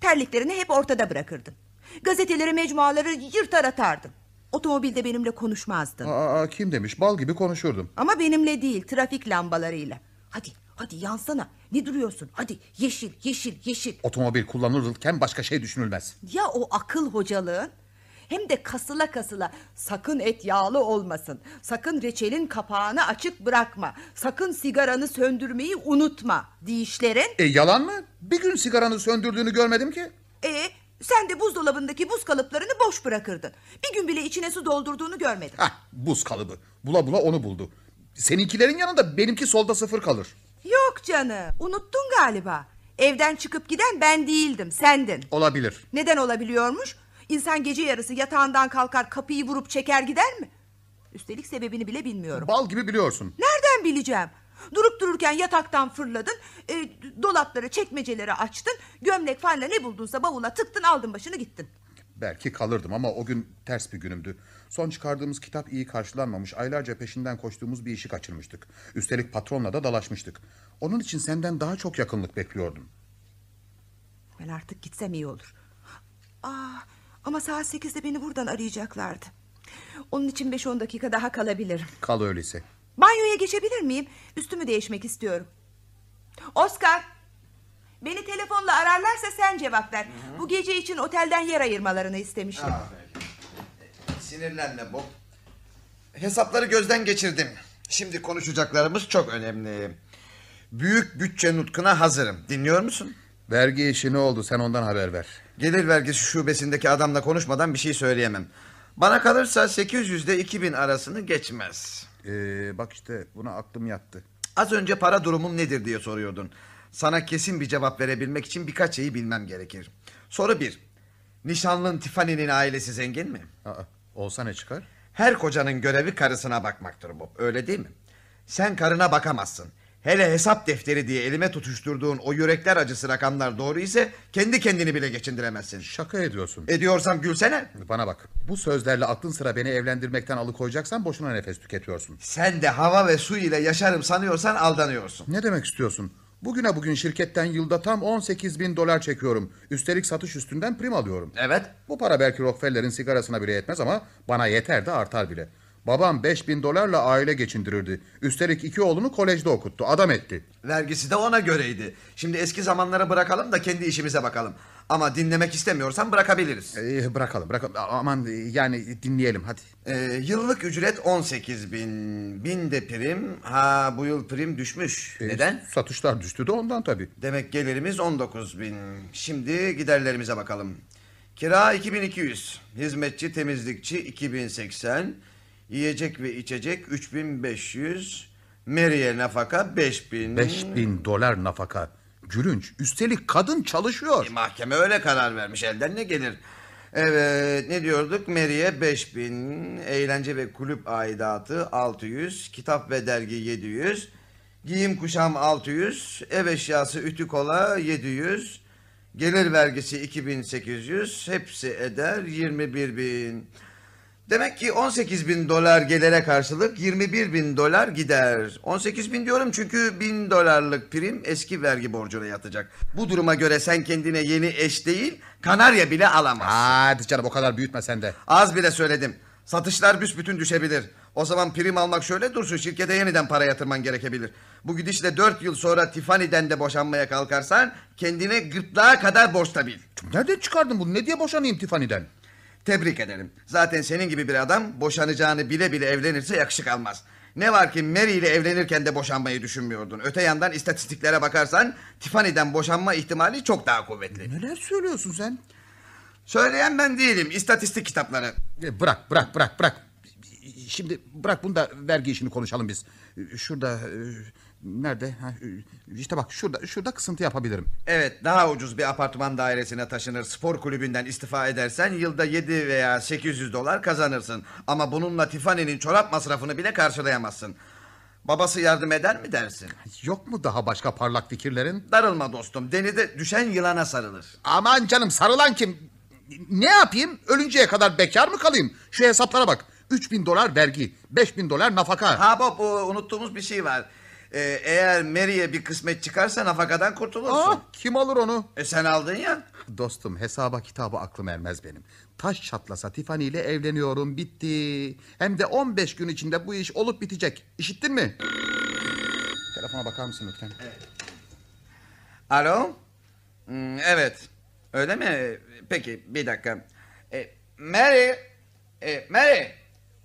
Terliklerini hep ortada bırakırdın. Gazeteleri, mecmuaları yırtar atardın. Otomobilde benimle konuşmazdın. Aa, kim demiş bal gibi konuşurdum. Ama benimle değil, trafik lambalarıyla. Hadi, hadi yansana. Ne duruyorsun? Hadi yeşil, yeşil, yeşil. Otomobil kullanılırken başka şey düşünülmez. Ya o akıl hocalığın? Hem de kasıla kasıla sakın et yağlı olmasın. Sakın reçelin kapağını açık bırakma. Sakın sigaranı söndürmeyi unutma deyişlerin. E yalan mı? Bir gün sigaranı söndürdüğünü görmedim ki. E sen de buzdolabındaki buz kalıplarını boş bırakırdın. Bir gün bile içine su doldurduğunu görmedim. Hah buz kalıbı. Bula bula onu buldu. Seninkilerin yanında benimki solda sıfır kalır. Yok canım unuttun galiba. Evden çıkıp giden ben değildim sendin. Olabilir. Neden olabiliyormuş? İnsan gece yarısı yatağından kalkar kapıyı vurup çeker gider mi? Üstelik sebebini bile bilmiyorum. Bal gibi biliyorsun. Nereden bileceğim? Durup dururken yataktan fırladın, e, dolapları, çekmeceleri açtın, gömlek falan ne buldunsa bavula tıktın, aldın başını gittin. Belki kalırdım ama o gün ters bir günümdü. Son çıkardığımız kitap iyi karşılanmamış. Aylarca peşinden koştuğumuz bir işi kaçırmıştık. Üstelik patronla da dalaşmıştık. Onun için senden daha çok yakınlık bekliyordum. Ben artık gitsem iyi olur. Aa, ama saat sekizde beni buradan arayacaklardı. Onun için beş on dakika daha kalabilirim. Kal öyleyse. Banyoya geçebilir miyim? Üstümü değişmek istiyorum. Oscar. Beni telefonla ararlarsa sen cevap ver. Bu gece için otelden yer ayırmalarını istemiştim. Sinirlenme Bob. Hesapları gözden geçirdim. Şimdi konuşacaklarımız çok önemli. Büyük bütçe nutkuna hazırım. Dinliyor musun? Vergi işi ne oldu sen ondan haber ver. Gelir vergisi şubesindeki adamla konuşmadan bir şey söyleyemem. Bana kalırsa 800 ile 2000 arasını geçmez. Ee, bak işte buna aklım yattı. Az önce para durumum nedir diye soruyordun. Sana kesin bir cevap verebilmek için birkaç şeyi bilmem gerekir. Soru bir. Nişanlın Tiffany'nin ailesi zengin mi? Aa, olsa ne çıkar? Her kocanın görevi karısına bakmaktır Bob. Öyle değil mi? Sen karına bakamazsın. Hele hesap defteri diye elime tutuşturduğun o yürekler acısı rakamlar doğru ise kendi kendini bile geçindiremezsin. Şaka ediyorsun. Ediyorsam gülsene. Bana bak. Bu sözlerle aklın sıra beni evlendirmekten alıkoyacaksan boşuna nefes tüketiyorsun. Sen de hava ve su ile yaşarım sanıyorsan aldanıyorsun. Ne demek istiyorsun? Bugüne bugün şirketten yılda tam 18 bin dolar çekiyorum. Üstelik satış üstünden prim alıyorum. Evet. Bu para belki Rockefeller'in sigarasına bile yetmez ama bana yeter de artar bile. Babam 5 bin dolarla aile geçindirirdi. Üstelik iki oğlunu kolejde okuttu. Adam etti. Vergisi de ona göreydi. Şimdi eski zamanları bırakalım da kendi işimize bakalım. Ama dinlemek istemiyorsan bırakabiliriz. Ee, bırakalım bırakalım. Aman yani dinleyelim hadi. Ee, yıllık ücret 18 bin. Bin de prim. Ha bu yıl prim düşmüş. Ee, Neden? Satışlar düştü de ondan tabii. Demek gelirimiz 19 bin. Şimdi giderlerimize bakalım. Kira 2200. Hizmetçi temizlikçi 2080. Yiyecek ve içecek 3500. Mary'e nafaka 5000. 5 bin dolar nafaka. Gülünç. Üstelik kadın çalışıyor. E, Mahkeme öyle karar vermiş elden ne gelir? Evet ne diyorduk Mary'e 5000 eğlence ve kulüp aidatı 600 kitap ve dergi 700 giyim kuşam 600 ev eşyası ütü kola 700 gelir vergisi 2800 hepsi eder 21 bin. Demek ki 18 bin dolar gelire karşılık 21 bin dolar gider. 18 bin diyorum çünkü bin dolarlık prim eski vergi borcuna yatacak. Bu duruma göre sen kendine yeni eş değil kanarya bile alamazsın. Hadi canım o kadar büyütme sen de. Az bile söyledim. Satışlar büsbütün düşebilir. O zaman prim almak şöyle dursun şirkete yeniden para yatırman gerekebilir. Bu gidişle 4 yıl sonra Tiffany'den de boşanmaya kalkarsan kendine gırtlağa kadar borçta bil. Nereden çıkardın bunu? Ne diye boşanayım Tiffany'den? Tebrik ederim. Zaten senin gibi bir adam boşanacağını bile bile evlenirse yakışık almaz. Ne var ki Mary ile evlenirken de boşanmayı düşünmüyordun. Öte yandan istatistiklere bakarsan Tiffany'den boşanma ihtimali çok daha kuvvetli. Neler söylüyorsun sen? Söyleyen ben değilim. İstatistik kitapları. E, Bırak bırak bırak bırak. Şimdi bırak bunu da vergi işini konuşalım biz. Şurada e, nerede? Ha, işte bak şurada şurada kısıntı yapabilirim. Evet daha ucuz bir apartman dairesine taşınır spor kulübünden istifa edersen yılda 7 veya 800 dolar kazanırsın. Ama bununla Tiffany'nin çorap masrafını bile karşılayamazsın. Babası yardım eder mi dersin? Yok mu daha başka parlak fikirlerin? Darılma dostum denide düşen yılana sarılır. Aman canım sarılan kim? Ne yapayım? Ölünceye kadar bekar mı kalayım? Şu hesaplara bak. 3000 dolar vergi, 5000 dolar nafaka. Ha Bob unuttuğumuz bir şey var. Ee, eğer Mary'e bir kısmet çıkarsa nafakadan kurtulursun. Aa, kim alır onu? E sen aldın ya. Dostum hesaba kitaba aklım ermez benim. Taş çatlasa Tiffany ile evleniyorum bitti. Hem de 15 gün içinde bu iş olup bitecek. İşittin mi? Telefona bakar mısın lütfen? Alo? Hmm, evet. Öyle mi? Peki bir dakika. E, Mary. E, Mary.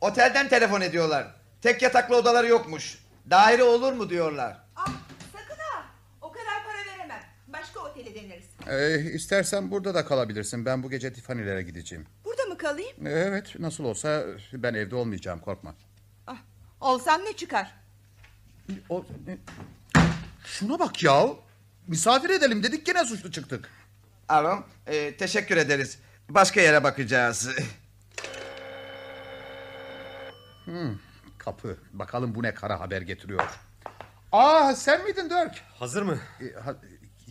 Otelden telefon ediyorlar. Tek yataklı odaları yokmuş. Daire olur mu diyorlar. Ah, sakın ha. O kadar para veremem. Başka otele deneriz. Ee, istersen burada da kalabilirsin. Ben bu gece Tiffany'lere gideceğim. Burada mı kalayım? Evet nasıl olsa ben evde olmayacağım korkma. Ah, olsam ne çıkar? O, ne? Şuna bak ya. Misafir edelim dedik gene suçlu çıktık. Alo. e, teşekkür ederiz. Başka yere bakacağız. Kapı. Bakalım bu ne kara haber getiriyor. Aa sen miydin Dirk? Hazır mı? E, ha-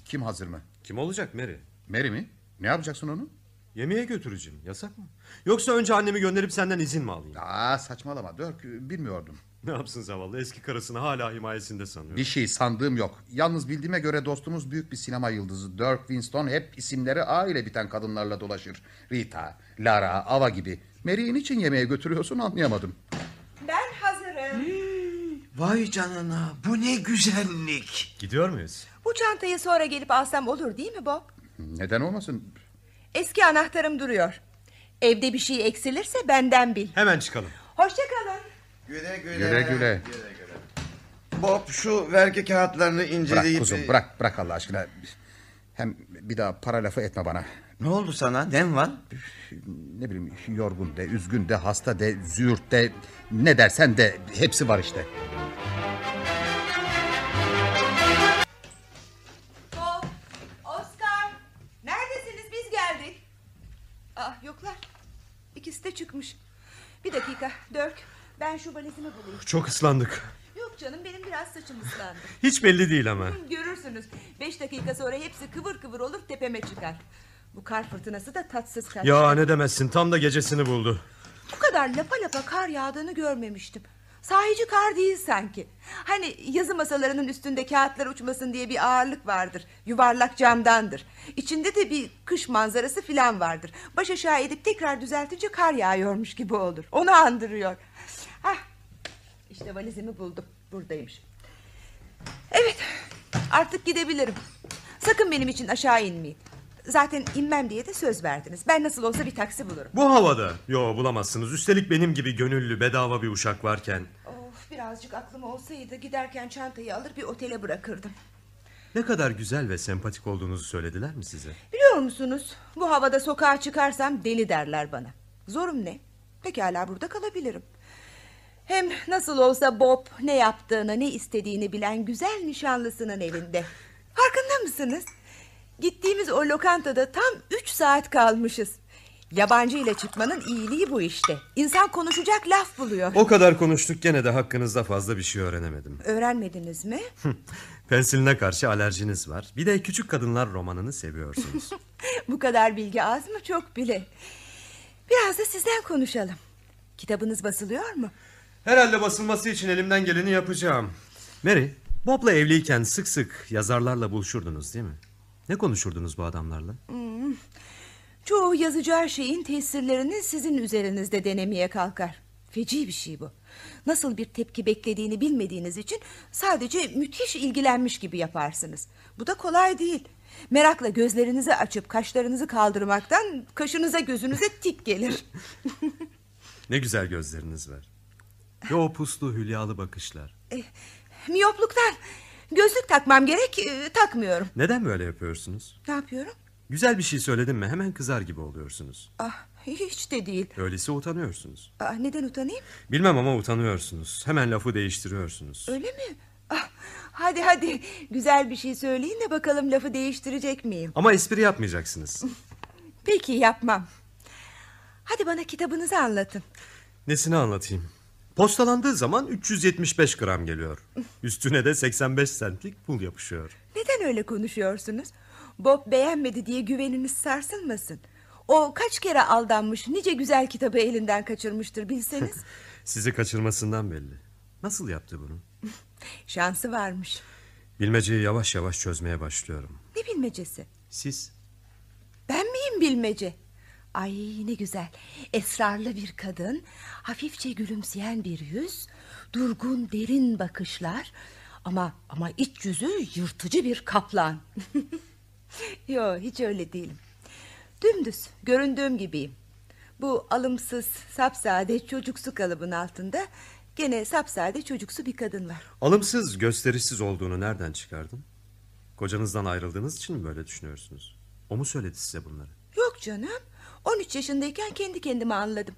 kim hazır mı? Kim olacak Mary? Mary mi? Ne yapacaksın onu? Yemeğe götüreceğim. Yasak mı? Yoksa önce annemi gönderip senden izin mi alayım? Aa saçmalama Dirk bilmiyordum. Ne yapsın zavallı eski karısını hala himayesinde sanıyor. Bir şey sandığım yok. Yalnız bildiğime göre dostumuz büyük bir sinema yıldızı. Dirk Winston hep isimleri A ile biten kadınlarla dolaşır. Rita, Lara, Ava gibi. Mary'i niçin yemeğe götürüyorsun anlayamadım. Ben. Vay canına bu ne güzellik. Gidiyor muyuz? Bu çantayı sonra gelip alsam olur değil mi Bob? Neden olmasın? Eski anahtarım duruyor. Evde bir şey eksilirse benden bil. Hemen çıkalım. Hoşçakalın. Güle güle. Güle güle. Bob şu vergi kağıtlarını Bırak inceleyip... kuzum bırak bırak Allah aşkına. Hem bir daha para lafı etme bana. Ne oldu sana? Ne var? Ne bileyim yorgun de, üzgün de, hasta de, züğürt de, ne dersen de hepsi var işte. Bob, Oscar. Neredesiniz? Biz geldik. Ah yoklar. İkisi de çıkmış. Bir dakika Dörk. Ben şu valizimi bulayım. Çok ıslandık. Yok canım benim biraz saçım ıslandı. Hiç belli değil ama. Görürsünüz. Beş dakika sonra hepsi kıvır kıvır olur tepeme çıkar. Bu kar fırtınası da tatsız kaçtı. Ya ne demezsin tam da gecesini buldu. Bu kadar lapa lapa kar yağdığını görmemiştim. Sahici kar değil sanki. Hani yazı masalarının üstünde kağıtlar uçmasın diye bir ağırlık vardır. Yuvarlak camdandır. İçinde de bir kış manzarası filan vardır. Baş aşağı edip tekrar düzeltince kar yağıyormuş gibi olur. Onu andırıyor. Hah, işte valizimi buldum. Buradaymış. Evet artık gidebilirim. Sakın benim için aşağı inmeyin. Zaten inmem diye de söz verdiniz. Ben nasıl olsa bir taksi bulurum. Bu havada. Yo bulamazsınız. Üstelik benim gibi gönüllü bedava bir uşak varken. Of birazcık aklım olsaydı giderken çantayı alır bir otele bırakırdım. Ne kadar güzel ve sempatik olduğunuzu söylediler mi size? Biliyor musunuz bu havada sokağa çıkarsam deli derler bana. Zorum ne? Pekala burada kalabilirim. Hem nasıl olsa Bob ne yaptığını ne istediğini bilen güzel nişanlısının evinde. Farkında mısınız? Gittiğimiz o lokantada tam üç saat kalmışız. Yabancı ile çıkmanın iyiliği bu işte. İnsan konuşacak laf buluyor. O kadar konuştuk gene de hakkınızda fazla bir şey öğrenemedim. Öğrenmediniz mi? Pensiline karşı alerjiniz var. Bir de küçük kadınlar romanını seviyorsunuz. Bu kadar bilgi az mı çok bile. Biraz da sizden konuşalım. Kitabınız basılıyor mu? Herhalde basılması için elimden geleni yapacağım. Mary, Bob'la evliyken sık sık yazarlarla buluşurdunuz değil mi? Ne konuşurdunuz bu adamlarla? Çoğu yazacağı şeyin tesirlerini sizin üzerinizde denemeye kalkar. Feci bir şey bu. Nasıl bir tepki beklediğini bilmediğiniz için sadece müthiş ilgilenmiş gibi yaparsınız. Bu da kolay değil. Merakla gözlerinizi açıp kaşlarınızı kaldırmaktan kaşınıza gözünüze tik gelir. Ne güzel gözleriniz var. Ve o puslu hülyalı bakışlar. Miyopluktan gözlük takmam gerek e, takmıyorum. Neden böyle yapıyorsunuz? Ne yapıyorum? Güzel bir şey söyledim mi hemen kızar gibi oluyorsunuz. Ah, hiç de değil. Öyleyse utanıyorsunuz. Ah, neden utanayım? Bilmem ama utanıyorsunuz. Hemen lafı değiştiriyorsunuz. Öyle mi? Ah, hadi hadi güzel bir şey söyleyin de bakalım lafı değiştirecek miyim? Ama espri yapmayacaksınız. Peki yapmam. Hadi bana kitabınızı anlatın. Nesini anlatayım? Postalandığı zaman 375 gram geliyor. Üstüne de 85 centlik pul yapışıyor. Neden öyle konuşuyorsunuz? Bob beğenmedi diye güveniniz sarsılmasın. O kaç kere aldanmış, nice güzel kitabı elinden kaçırmıştır bilseniz. Sizi kaçırmasından belli. Nasıl yaptı bunu? Şansı varmış. Bilmeceyi yavaş yavaş çözmeye başlıyorum. Ne bilmecesi? Siz Ben miyim bilmece? Ay ne güzel. Esrarlı bir kadın, hafifçe gülümseyen bir yüz, durgun derin bakışlar ama ama iç yüzü yırtıcı bir kaplan. Yo hiç öyle değilim. Dümdüz, göründüğüm gibiyim. Bu alımsız, sapsade çocuksu kalıbın altında gene sapsade çocuksu bir kadın var. alımsız, gösterişsiz olduğunu nereden çıkardın? Kocanızdan ayrıldığınız için mi böyle düşünüyorsunuz? O mu söyledi size bunları? Yok canım. 13 yaşındayken kendi kendime anladım.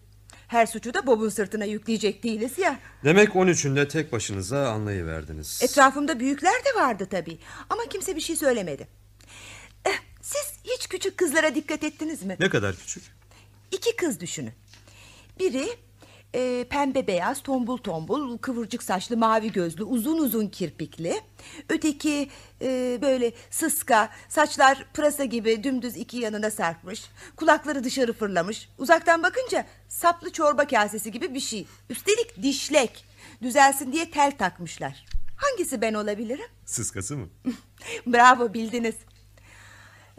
Her suçu da Bob'un sırtına yükleyecek değiliz ya. Demek 13'ünde tek başınıza anlayıverdiniz. Etrafımda büyükler de vardı tabii. Ama kimse bir şey söylemedi. Eh, Siz hiç küçük kızlara dikkat ettiniz mi? Ne kadar küçük? İki kız düşünün. Biri e, pembe beyaz, tombul tombul, kıvırcık saçlı, mavi gözlü, uzun uzun kirpikli. Öteki e, böyle sıska, saçlar pırasa gibi dümdüz iki yanına sarkmış. Kulakları dışarı fırlamış. Uzaktan bakınca saplı çorba kasesi gibi bir şey. Üstelik dişlek. Düzelsin diye tel takmışlar. Hangisi ben olabilirim? Sıskası mı? Bravo bildiniz.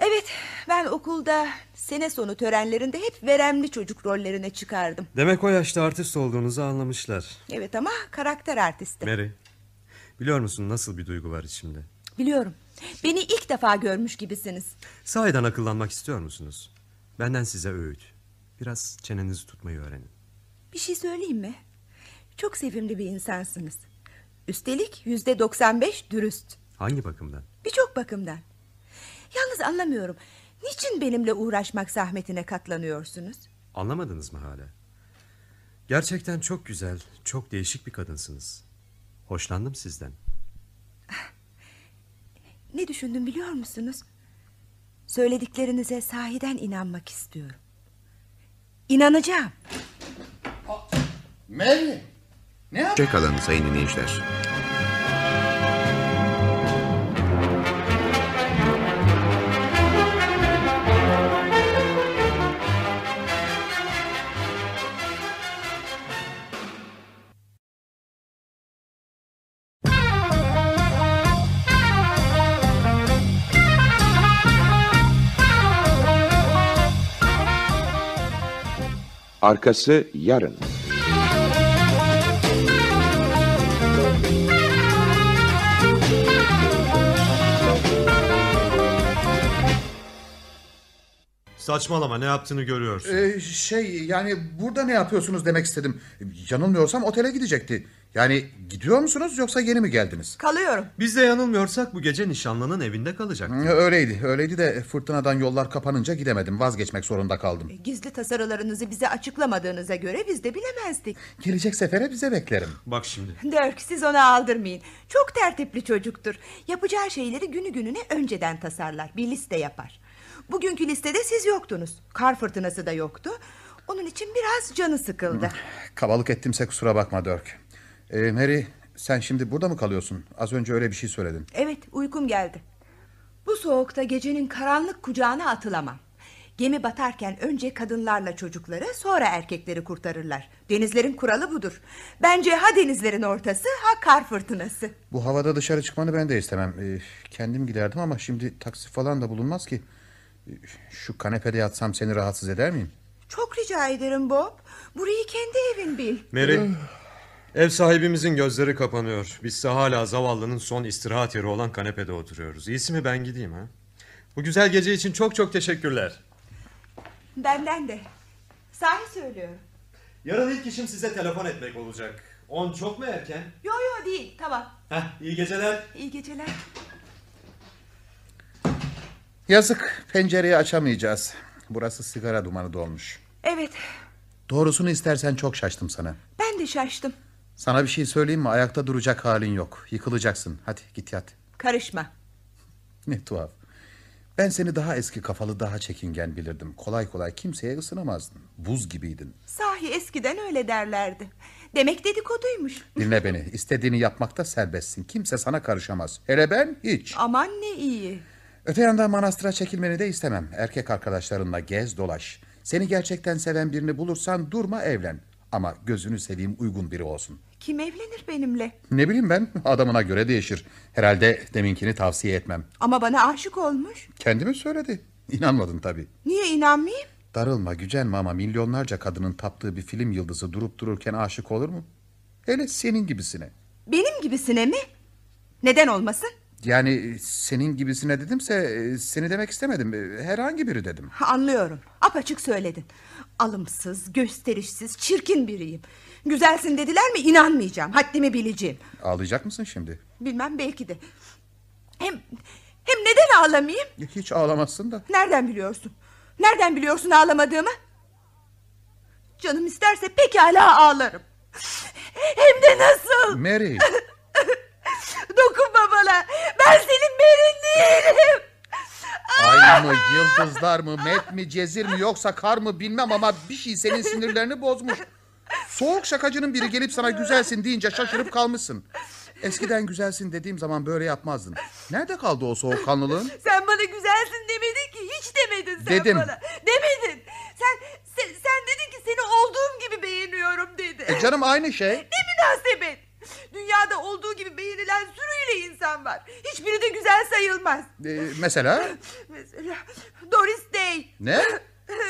Evet ben okulda sene sonu törenlerinde hep veremli çocuk rollerine çıkardım. Demek o yaşta artist olduğunuzu anlamışlar. Evet ama karakter artisti. Mary, biliyor musun nasıl bir duygu var içimde? Biliyorum. Beni ilk defa görmüş gibisiniz. Sahiden akıllanmak istiyor musunuz? Benden size öğüt. Biraz çenenizi tutmayı öğrenin. Bir şey söyleyeyim mi? Çok sevimli bir insansınız. Üstelik yüzde 95 dürüst. Hangi bakımdan? Birçok bakımdan. Yalnız anlamıyorum. Niçin benimle uğraşmak zahmetine katlanıyorsunuz? Anlamadınız mı hala? Gerçekten çok güzel, çok değişik bir kadınsınız. Hoşlandım sizden. Ne düşündüm biliyor musunuz? Söylediklerinize sahiden inanmak istiyorum. İnanacağım. Mary! Ne yap? Hoşçakalın sayın dinleyiciler. Arkası yarın. Saçmalama ne yaptığını görüyorsun. Ee, şey yani burada ne yapıyorsunuz demek istedim. Yanılmıyorsam otele gidecekti. Yani gidiyor musunuz yoksa yeni mi geldiniz? Kalıyorum. Biz de yanılmıyorsak bu gece nişanlının evinde kalacak. Hı, Öyleydi. Öyleydi de fırtınadan yollar kapanınca gidemedim. Vazgeçmek zorunda kaldım. Gizli tasarılarınızı bize açıklamadığınıza göre biz de bilemezdik. Gelecek sefere bize beklerim. Bak şimdi. Dirk siz ona aldırmayın. Çok tertipli çocuktur. Yapacağı şeyleri günü gününe önceden tasarlar. Bir liste yapar. Bugünkü listede siz yoktunuz. Kar fırtınası da yoktu. Onun için biraz canı sıkıldı. Kabalık ettimse kusura bakma Dirk. Ee, Mary sen şimdi burada mı kalıyorsun? Az önce öyle bir şey söyledin. Evet uykum geldi. Bu soğukta gecenin karanlık kucağına atılamam. Gemi batarken önce kadınlarla çocukları sonra erkekleri kurtarırlar. Denizlerin kuralı budur. Bence ha denizlerin ortası ha kar fırtınası. Bu havada dışarı çıkmanı ben de istemem. Ee, kendim giderdim ama şimdi taksi falan da bulunmaz ki. Şu kanepede yatsam seni rahatsız eder miyim? Çok rica ederim Bob. Burayı kendi evin bil. Mary, ev sahibimizin gözleri kapanıyor. Bizse hala zavallının son istirahat yeri olan kanepede oturuyoruz. İyisi mi ben gideyim ha? Bu güzel gece için çok çok teşekkürler. Benden de. Sahi söylüyorum. Yarın ilk işim size telefon etmek olacak. On çok mu erken? Yo yo değil tamam. Heh, iyi geceler. İyi geceler. Yazık pencereyi açamayacağız. Burası sigara dumanı dolmuş. Evet Doğrusunu istersen çok şaştım sana. ben de şaştım. Sana bir şey söyleyeyim mi? Ayakta duracak halin yok. Yıkılacaksın. Hadi git yat. Karışma. Ne tuhaf. Ben seni daha eski kafalı, daha çekingen bilirdim. Kolay kolay kimseye ısınamazdın. Buz gibiydin. Sahi eskiden öyle derlerdi. Demek dedikoduymuş. Dinle beni. İstediğini yapmakta serbestsin. Kimse sana karışamaz. Hele ben hiç. Aman ne iyi. Öte yandan manastıra çekilmeni de istemem. Erkek arkadaşlarınla gez dolaş. Seni gerçekten seven birini bulursan durma evlen. Ama gözünü seveyim uygun biri olsun. Kim evlenir benimle? Ne bileyim ben adamına göre değişir. Herhalde deminkini tavsiye etmem. Ama bana aşık olmuş. Kendimi söyledi. İnanmadın tabii. Niye inanmayayım? Darılma gücenme ama milyonlarca kadının taptığı bir film yıldızı durup dururken aşık olur mu? Hele senin gibisine. Benim gibisine mi? Neden olmasın? Yani e, senin gibisine dedimse e, seni demek istemedim. E, Herhangi biri dedim. Anlıyorum. Apaçık söyledin. Alımsız, gösterişsiz, çirkin biriyim. Güzelsin dediler mi inanmayacağım. Haddimi bileceğim. Ağlayacak mısın şimdi? Bilmem belki de. Hem hem neden ağlamayayım? Hiç ağlamazsın da. Nereden biliyorsun? Nereden biliyorsun ağlamadığımı? Canım isterse pekala ağlarım. Hem de nasıl? Mary. Dokunma bana. Ben senin Merin değilim. Ay mı, yıldızlar mı, met mi, cezir mi yoksa kar mı bilmem ama bir şey senin sinirlerini bozmuş. Soğuk şakacının biri gelip sana güzelsin deyince şaşırıp kalmışsın. Eskiden güzelsin dediğim zaman böyle yapmazdın. Nerede kaldı o soğukkanlılığın? Sen bana güzelsin demedin ki hiç demedin sen Dedim. bana. Demedin. Sen, sen sen dedin ki seni olduğum gibi beğeniyorum dedi. E canım aynı şey. Ne münasebet. Dünyada olduğu gibi beğenilen sürüyle insan var. Hiçbiri de güzel sayılmaz. E, mesela Mesela Doris Day. ne?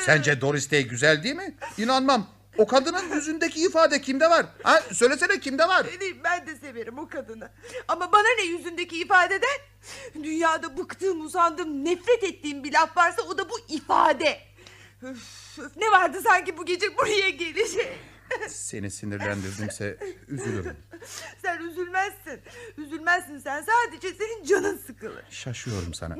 Sence Doris Day güzel değil mi? İnanmam. O kadının yüzündeki ifade kimde var? Ha, söylesene kimde var? Ben de severim o kadını. Ama bana ne yüzündeki ifadeden? Dünyada bıktığım, uzandığım, nefret ettiğim bir laf varsa o da bu ifade. Üf, üf, ne vardı sanki bu gece buraya gelecek? Seni sinirlendirdimse üzülürüm. Sen üzülmezsin. Üzülmezsin sen. Sadece senin canın sıkılır. Şaşıyorum sana.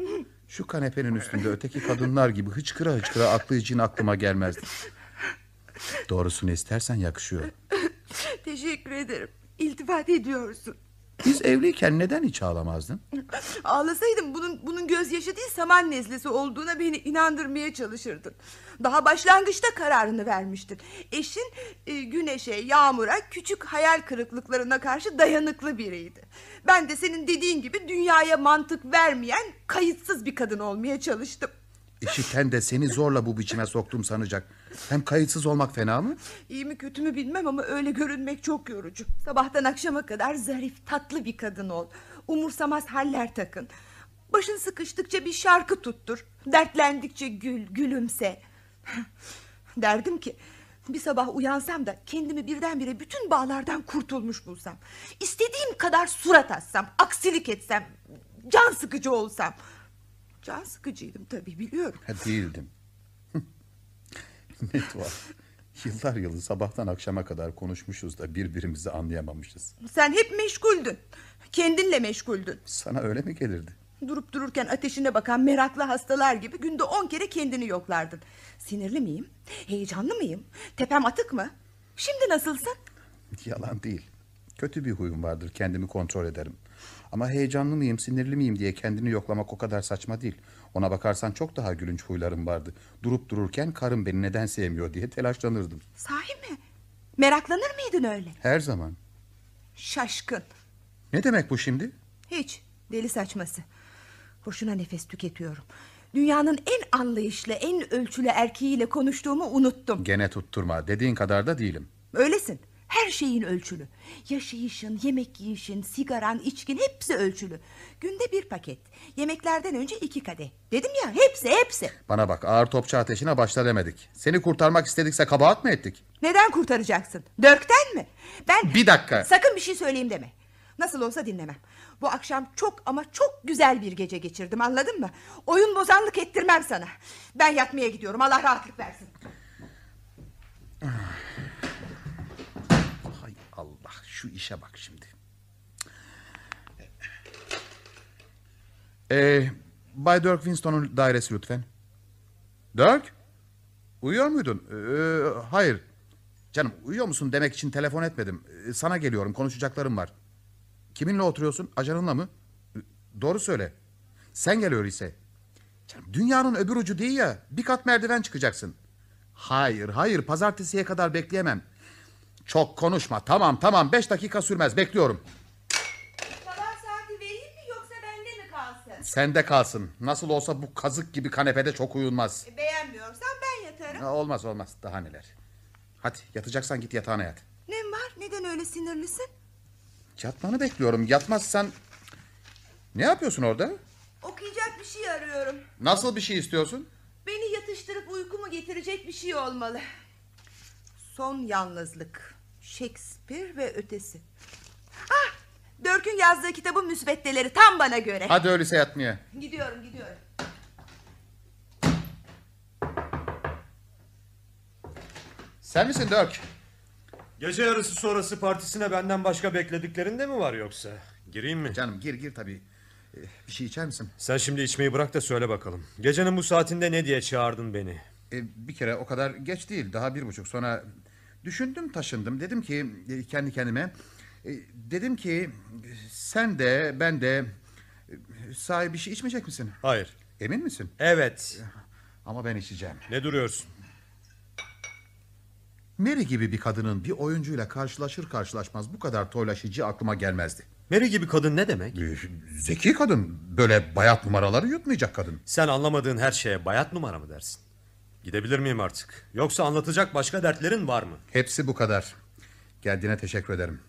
Şu kanepenin üstünde öteki kadınlar gibi hıçkıra hıçkıra aklı için aklıma gelmezdi. Doğrusunu istersen yakışıyor. Teşekkür ederim. İltifat ediyorsun. Biz evliyken neden hiç ağlamazdın? Ağlasaydım bunun bunun gözyaşı değil saman nezlesi olduğuna beni inandırmaya çalışırdın. Daha başlangıçta kararını vermiştin. Eşin e, güneşe, yağmura, küçük hayal kırıklıklarına karşı dayanıklı biriydi. Ben de senin dediğin gibi dünyaya mantık vermeyen kayıtsız bir kadın olmaya çalıştım. İşiten de seni zorla bu biçime soktum sanacak. Hem kayıtsız olmak fena mı? İyi mi kötü mü bilmem ama öyle görünmek çok yorucu. Sabahtan akşama kadar zarif, tatlı bir kadın ol. Umursamaz haller takın. Başın sıkıştıkça bir şarkı tuttur. Dertlendikçe gül, gülümse. Derdim ki bir sabah uyansam da kendimi birdenbire bütün bağlardan kurtulmuş bulsam. İstediğim kadar surat assam, aksilik etsem, can sıkıcı olsam. Can sıkıcıydım tabii biliyorum. Ha, değildim. Ne tuhaf. Yıllar yılı sabahtan akşama kadar konuşmuşuz da birbirimizi anlayamamışız. Sen hep meşguldün. Kendinle meşguldün. Sana öyle mi gelirdi? Durup dururken ateşine bakan meraklı hastalar gibi günde on kere kendini yoklardın. Sinirli miyim? Heyecanlı mıyım? Tepem atık mı? Şimdi nasılsın? Yalan değil. Kötü bir huyum vardır kendimi kontrol ederim. Ama heyecanlı mıyım sinirli miyim diye kendini yoklamak o kadar saçma değil. Ona bakarsan çok daha gülünç huylarım vardı. Durup dururken karım beni neden sevmiyor diye telaşlanırdım. Sahi mi? Meraklanır mıydın öyle? Her zaman. Şaşkın. Ne demek bu şimdi? Hiç. Deli saçması. Boşuna nefes tüketiyorum. Dünyanın en anlayışlı, en ölçülü erkeğiyle konuştuğumu unuttum. Gene tutturma. Dediğin kadar da değilim. Öylesin. Her şeyin ölçülü. Yaşayışın, yemek yiyişin, sigaran, içkin hepsi ölçülü. Günde bir paket. Yemeklerden önce iki kadeh. Dedim ya hepsi hepsi. Bana bak ağır topçu ateşine başla demedik. Seni kurtarmak istedikse kabahat mı ettik? Neden kurtaracaksın? Dörkten mi? Ben... Bir dakika. Sakın bir şey söyleyeyim deme. Nasıl olsa dinlemem. Bu akşam çok ama çok güzel bir gece geçirdim anladın mı? Oyun bozanlık ettirmem sana. Ben yatmaya gidiyorum Allah rahatlık versin. Şu işe bak şimdi. Ee, Bay Dirk Winston'un dairesi lütfen. Dirk? Uyuyor muydun? Ee, hayır. Canım uyuyor musun demek için telefon etmedim. Ee, sana geliyorum konuşacaklarım var. Kiminle oturuyorsun? Ajanınla mı? Ee, Doğru söyle. Sen gel öyleyse. Canım, dünyanın öbür ucu değil ya. Bir kat merdiven çıkacaksın. Hayır hayır pazartesiye kadar bekleyemem. Çok konuşma. Tamam tamam. Beş dakika sürmez. Bekliyorum. Sabah saati vereyim mi yoksa bende mi kalsın? Sende kalsın. Nasıl olsa bu kazık gibi kanepede çok uyunmaz. Beğenmiyorsan ben yatarım. Ha, olmaz olmaz. Daha neler. Hadi yatacaksan git yatağına yat. Ne var? Neden öyle sinirlisin? Yatmanı bekliyorum. Yatmazsan... Ne yapıyorsun orada? Okuyacak bir şey arıyorum. Nasıl bir şey istiyorsun? Beni yatıştırıp uykumu getirecek bir şey olmalı. Son yalnızlık. Shakespeare ve ötesi. Ah! Dörk'ün yazdığı kitabın müsveddeleri tam bana göre. Hadi öyleyse yatmaya. Gidiyorum gidiyorum. Sen misin Dirk? Gece yarısı sonrası partisine benden başka beklediklerin de mi var yoksa? Gireyim mi? Canım gir gir tabii. Ee, bir şey içer misin? Sen şimdi içmeyi bırak da söyle bakalım. Gecenin bu saatinde ne diye çağırdın beni? Ee, bir kere o kadar geç değil. Daha bir buçuk. Sonra düşündüm taşındım. Dedim ki e, kendi kendime. e, Dedim ki sen de ben de e, sahi bir şey içmeyecek misin? Hayır. Emin misin? Evet. Ama ben içeceğim. Ne duruyorsun? Mary gibi bir kadının bir oyuncuyla karşılaşır karşılaşmaz bu kadar toylaşıcı aklıma gelmezdi. Mary gibi kadın ne demek? Ee, Zeki kadın, böyle bayat numaraları yutmayacak kadın. Sen anlamadığın her şeye bayat numara mı dersin? Gidebilir miyim artık? Yoksa anlatacak başka dertlerin var mı? Hepsi bu kadar. Geldiğine teşekkür ederim.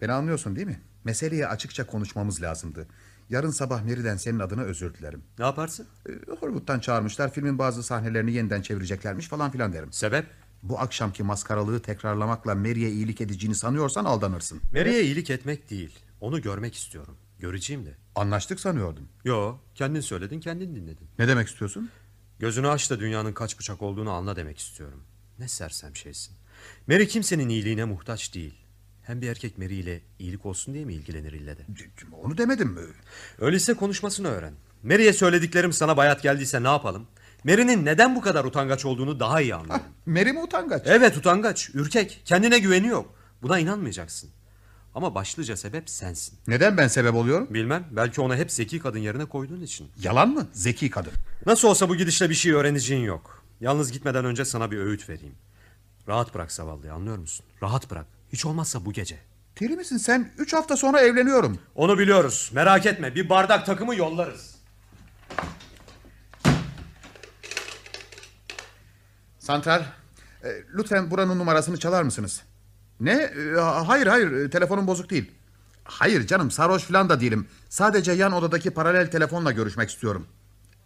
Beni anlıyorsun değil mi? Meseleyi açıkça konuşmamız lazımdı. Yarın sabah Mary'den senin adına özür dilerim. Ne yaparsın? Ee, Hollywood'dan çağırmışlar. Filmin bazı sahnelerini yeniden çevireceklermiş falan filan derim. Sebep? Bu akşamki maskaralığı tekrarlamakla Mary'e iyilik edeceğini sanıyorsan aldanırsın. Mary'e iyilik etmek değil. Onu görmek istiyorum. Göreceğim de. Anlaştık sanıyordum. Yo, kendin söyledin, kendin dinledin. Ne demek istiyorsun? Gözünü aç da dünyanın kaç bıçak olduğunu anla demek istiyorum. Ne sersem şeysin. Mary kimsenin iyiliğine muhtaç değil. Hem bir erkek Mary ile iyilik olsun diye mi ilgilenir ille de? Onu demedim. Öyleyse konuşmasını öğren. Mary'e söylediklerim sana bayat geldiyse ne yapalım? Mary'nin neden bu kadar utangaç olduğunu daha iyi anlıyorum. Mary mi utangaç? Evet utangaç, ürkek, kendine güveni yok. Buna inanmayacaksın. Ama başlıca sebep sensin. Neden ben sebep oluyorum? Bilmem, belki ona hep zeki kadın yerine koyduğun için. Yalan mı? Zeki kadın. Nasıl olsa bu gidişle bir şey öğreneceğin yok. Yalnız gitmeden önce sana bir öğüt vereyim. Rahat bırak zavallıyı anlıyor musun? Rahat bırak. Hiç olmazsa bu gece. Deli misin sen? Üç hafta sonra evleniyorum. Onu biliyoruz. Merak etme. Bir bardak takımı yollarız. Santral, e, lütfen buranın numarasını çalar mısınız? Ne? E, hayır hayır, e, telefonum bozuk değil. Hayır canım, sarhoş falan da değilim. Sadece yan odadaki paralel telefonla görüşmek istiyorum.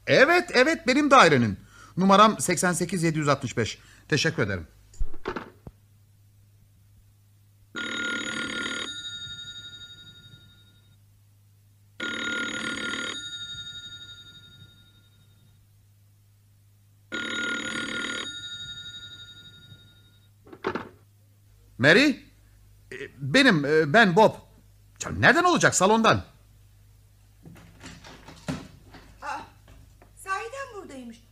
Evet, evet benim dairenin. Numaram 88765. Teşekkür ederim. Mary? E, Benim, e, ben Bob. Canım, nereden olacak? Salondan. Sahiden buradaymış.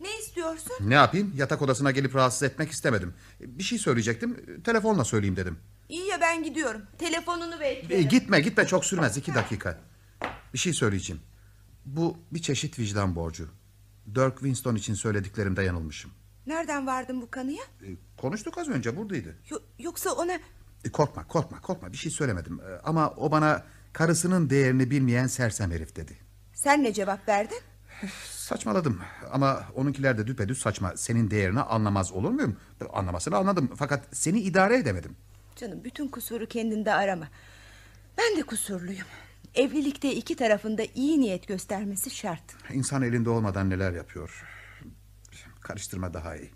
Ne istiyorsun? Ne yapayım? Yatak odasına gelip rahatsız etmek istemedim. Bir şey söyleyecektim. Telefonla söyleyeyim dedim. İyi ya ben gidiyorum. Telefonunu E, beklerim. gitme gitme çok sürmez iki dakika. Bir şey söyleyeceğim. Bu bir çeşit vicdan borcu. Dirk Winston için söylediklerimde yanılmışım. Nereden vardın bu kanıya? E, konuştuk az önce buradaydı. Yo- yoksa ona... E, korkma korkma korkma bir şey söylemedim. E, ama o bana karısının değerini bilmeyen sersem herif dedi. Sen ne cevap verdin? Saçmaladım ama onunkiler de düpedüz saçma. Senin değerini anlamaz olur muyum? Anlamasını anladım fakat seni idare edemedim. Canım bütün kusuru kendinde arama. Ben de kusurluyum. Evlilikte iki tarafında iyi niyet göstermesi şart. İnsan elinde olmadan neler yapıyor. Karıştırma daha iyi.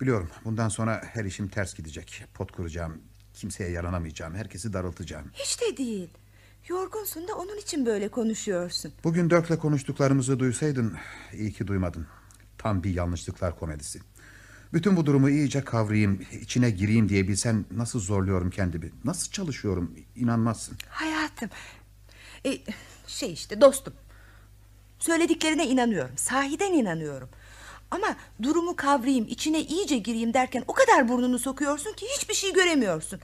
Biliyorum bundan sonra her işim ters gidecek. Pot kuracağım. Kimseye yaranamayacağım. Herkesi darıltacağım. Hiç de değil. Yorgunsun da onun için böyle konuşuyorsun. Bugün Dörk'le konuştuklarımızı duysaydın iyi ki duymadın. Tam bir yanlışlıklar komedisi. Bütün bu durumu iyice kavrayayım, içine gireyim diye bilsen nasıl zorluyorum kendimi. Nasıl çalışıyorum inanmazsın. Hayatım. E, şey işte dostum. Söylediklerine inanıyorum. Sahiden inanıyorum. Ama durumu kavrayayım, içine iyice gireyim derken o kadar burnunu sokuyorsun ki hiçbir şey göremiyorsun.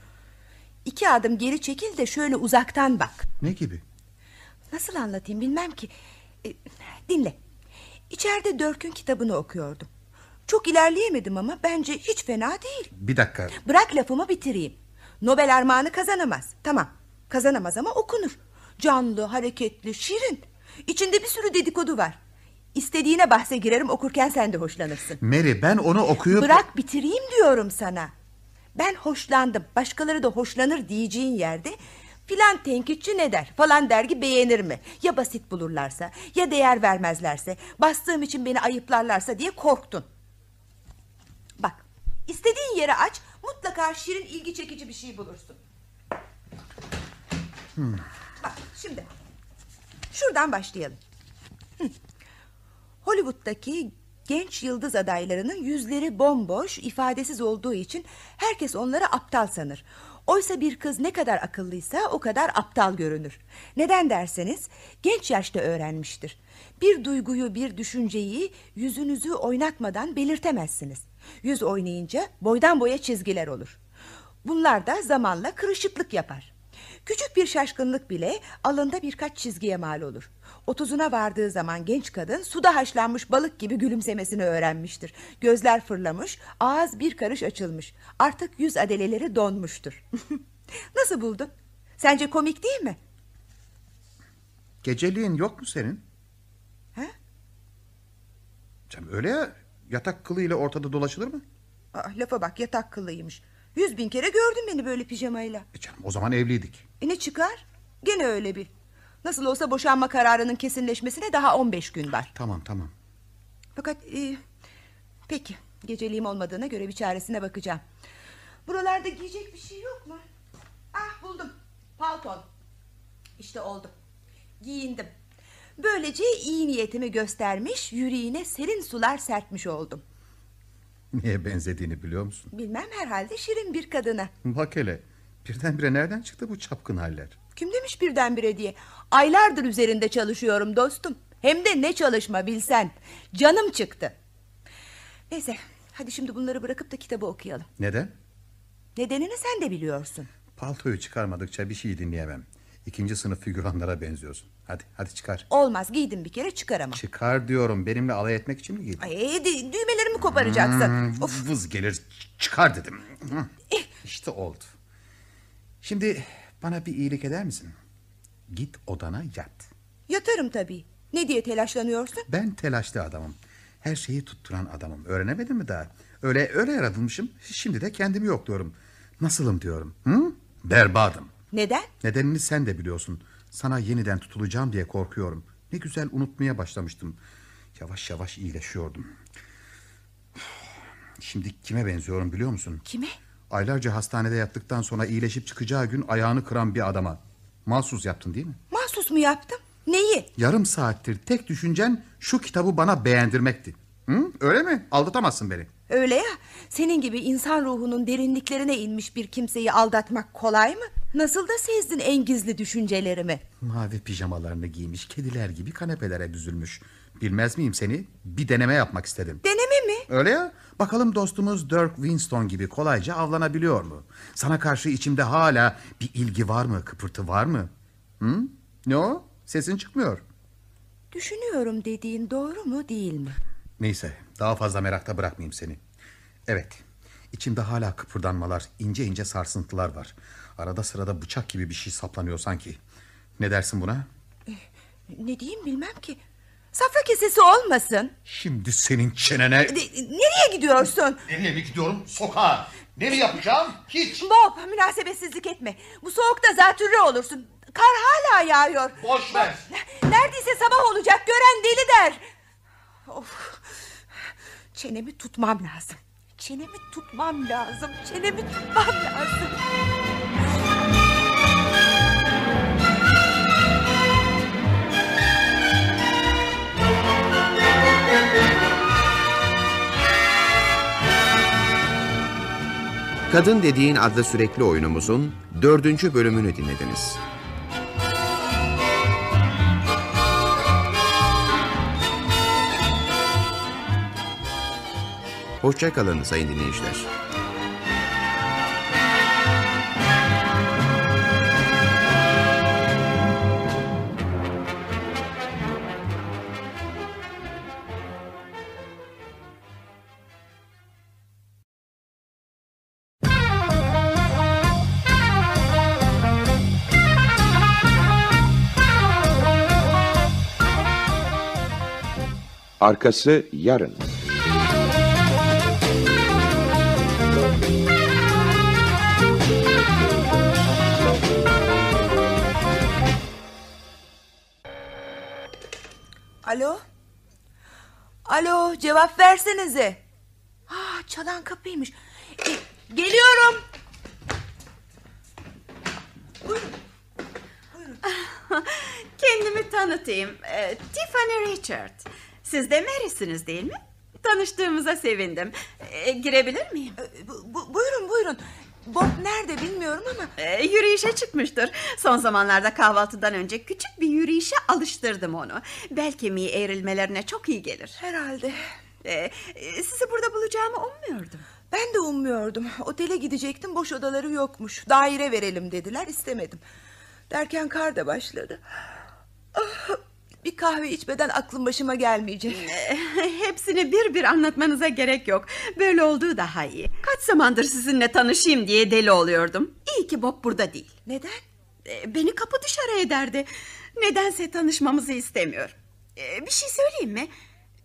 İki adım geri çekil de şöyle uzaktan bak. Ne gibi? Nasıl anlatayım bilmem ki. E, dinle. İçeride Dörk'ün kitabını okuyordum. Çok ilerleyemedim ama bence hiç fena değil. Bir dakika. Bırak lafımı bitireyim. Nobel armağanı kazanamaz. Tamam. Kazanamaz ama okunur. Canlı, hareketli, şirin. İçinde bir sürü dedikodu var. İstediğine bahse girerim okurken sen de hoşlanırsın. Mary ben onu okuyup... Bırak bitireyim diyorum sana. Ben hoşlandım. Başkaları da hoşlanır diyeceğin yerde filan tenkitçi ne der? Falan dergi beğenir mi? Ya basit bulurlarsa ya değer vermezlerse bastığım için beni ayıplarlarsa diye korktun. Bak istediğin yere aç mutlaka şirin ilgi çekici bir şey bulursun. Bak şimdi şuradan başlayalım. Hı. Hollywood'daki genç yıldız adaylarının yüzleri bomboş, ifadesiz olduğu için herkes onları aptal sanır. Oysa bir kız ne kadar akıllıysa o kadar aptal görünür. Neden derseniz genç yaşta öğrenmiştir. Bir duyguyu, bir düşünceyi yüzünüzü oynatmadan belirtemezsiniz. Yüz oynayınca boydan boya çizgiler olur. Bunlar da zamanla kırışıklık yapar. Küçük bir şaşkınlık bile alında birkaç çizgiye mal olur. Otuzuna vardığı zaman genç kadın suda haşlanmış balık gibi gülümsemesini öğrenmiştir. Gözler fırlamış, ağız bir karış açılmış. Artık yüz adeleleri donmuştur. Nasıl buldun? Sence komik değil mi? Geceliğin yok mu senin? He? Canım öyle ya yatak kılıyla ortada dolaşılır mı? Aa, lafa bak yatak kıllıymış. Yüz bin kere gördün beni böyle pijamayla. E canım o zaman evliydik. E ne çıkar? Gene öyle bil. Nasıl olsa boşanma kararının kesinleşmesine daha 15 gün var. Tamam tamam. Fakat e, peki geceliğim olmadığına göre bir çaresine bakacağım. Buralarda giyecek bir şey yok mu? Ah buldum. Palton. İşte oldu. Giyindim. Böylece iyi niyetimi göstermiş, yüreğine serin sular serpmiş oldum. Niye benzediğini biliyor musun? Bilmem herhalde şirin bir kadına. Bak hele birdenbire nereden çıktı bu çapkın haller? Kim demiş birdenbire diye. Aylardır üzerinde çalışıyorum dostum. Hem de ne çalışma bilsen. Canım çıktı. Neyse hadi şimdi bunları bırakıp da kitabı okuyalım. Neden? Nedenini sen de biliyorsun. Paltoyu çıkarmadıkça bir şey dinleyemem. İkinci sınıf figüranlara benziyorsun. Hadi hadi çıkar. Olmaz giydim bir kere çıkaramam. Çıkar diyorum benimle alay etmek için mi giydin? Ay, dü- düğmelerimi koparacaksın. Hmm, Of, Vız gelir çıkar dedim. İşte oldu. Şimdi bana bir iyilik eder misin? Git odana yat. yatarım tabii. Ne diye telaşlanıyorsun? Ben telaşlı adamım. Her şeyi tutturan adamım. Öğrenemedin mi daha? Öyle öyle yaratılmışım. Şimdi de kendimi yokluyorum. Nasılım diyorum. Hı? Berbadım. Neden? Nedenini sen de biliyorsun. Sana yeniden tutulacağım diye korkuyorum. Ne güzel unutmaya başlamıştım. Yavaş yavaş iyileşiyordum. Şimdi kime benziyorum biliyor musun? Kime? Aylarca hastanede yattıktan sonra iyileşip çıkacağı gün ayağını kıran bir adama. Mahsus yaptın değil mi? Mahsus mu yaptım? Neyi? Yarım saattir tek düşüncen şu kitabı bana beğendirmekti. Hı? Öyle mi? Aldatamazsın beni. Öyle ya. Senin gibi insan ruhunun derinliklerine inmiş bir kimseyi aldatmak kolay mı? Nasıl da sezdin en gizli düşüncelerimi? Mavi pijamalarını giymiş kediler gibi kanepelere büzülmüş. Bilmez miyim seni? Bir deneme yapmak istedim. Deneme mi? Öyle ya. Bakalım dostumuz Dirk Winston gibi kolayca avlanabiliyor mu? Sana karşı içimde hala bir ilgi var mı? Kıpırtı var mı? Hı? Ne o? Sesin çıkmıyor. Düşünüyorum dediğin doğru mu değil mi? Neyse daha fazla merakta bırakmayayım seni. Evet içimde hala kıpırdanmalar ince ince sarsıntılar var. Arada sırada bıçak gibi bir şey saplanıyor sanki. Ne dersin buna? Ne diyeyim bilmem ki. Safra kesesi olmasın. Şimdi senin çenene... De- nereye gidiyorsun? Nereye mi gidiyorum? Sokağa. Ne mi yapacağım? Hiç. Bob münasebetsizlik etme. Bu soğukta zatürre olursun. Kar hala yağıyor. Boş ver. Neredeyse sabah olacak gören deli der. Of. Çenemi tutmam lazım. Çenemi tutmam lazım. Çenemi tutmam lazım. Kadın Dediğin adlı sürekli oyunumuzun dördüncü bölümünü dinlediniz. Hoşçakalın sayın dinleyiciler. Arkası yarın. Alo? Alo cevap versenize. Ha, çalan kapıymış. E, geliyorum. Kendimi tanıtayım. Ee, Tiffany Richard. Siz de Mary'siniz değil mi? Tanıştığımıza sevindim. Ee, girebilir miyim? E, bu- bu- buyurun buyurun. Bob nerede bilmiyorum ama. Ee, yürüyüşe çıkmıştır. Son zamanlarda kahvaltıdan önce küçük bir yürüyüşe alıştırdım onu. Bel kemiği eğrilmelerine çok iyi gelir. Herhalde. Ee, e, sizi burada bulacağımı ummuyordum. Ben de ummuyordum. Otele gidecektim boş odaları yokmuş. Daire verelim dediler istemedim. Derken kar da başladı. Ah, Bir kahve içmeden aklım başıma gelmeyecek. Hepsini bir bir anlatmanıza gerek yok. Böyle olduğu daha iyi. Kaç zamandır sizinle tanışayım diye deli oluyordum. İyi ki Bob burada değil. Neden? E, Beni kapı dışarı ederdi. Nedense tanışmamızı istemiyor. E, Bir şey söyleyeyim mi?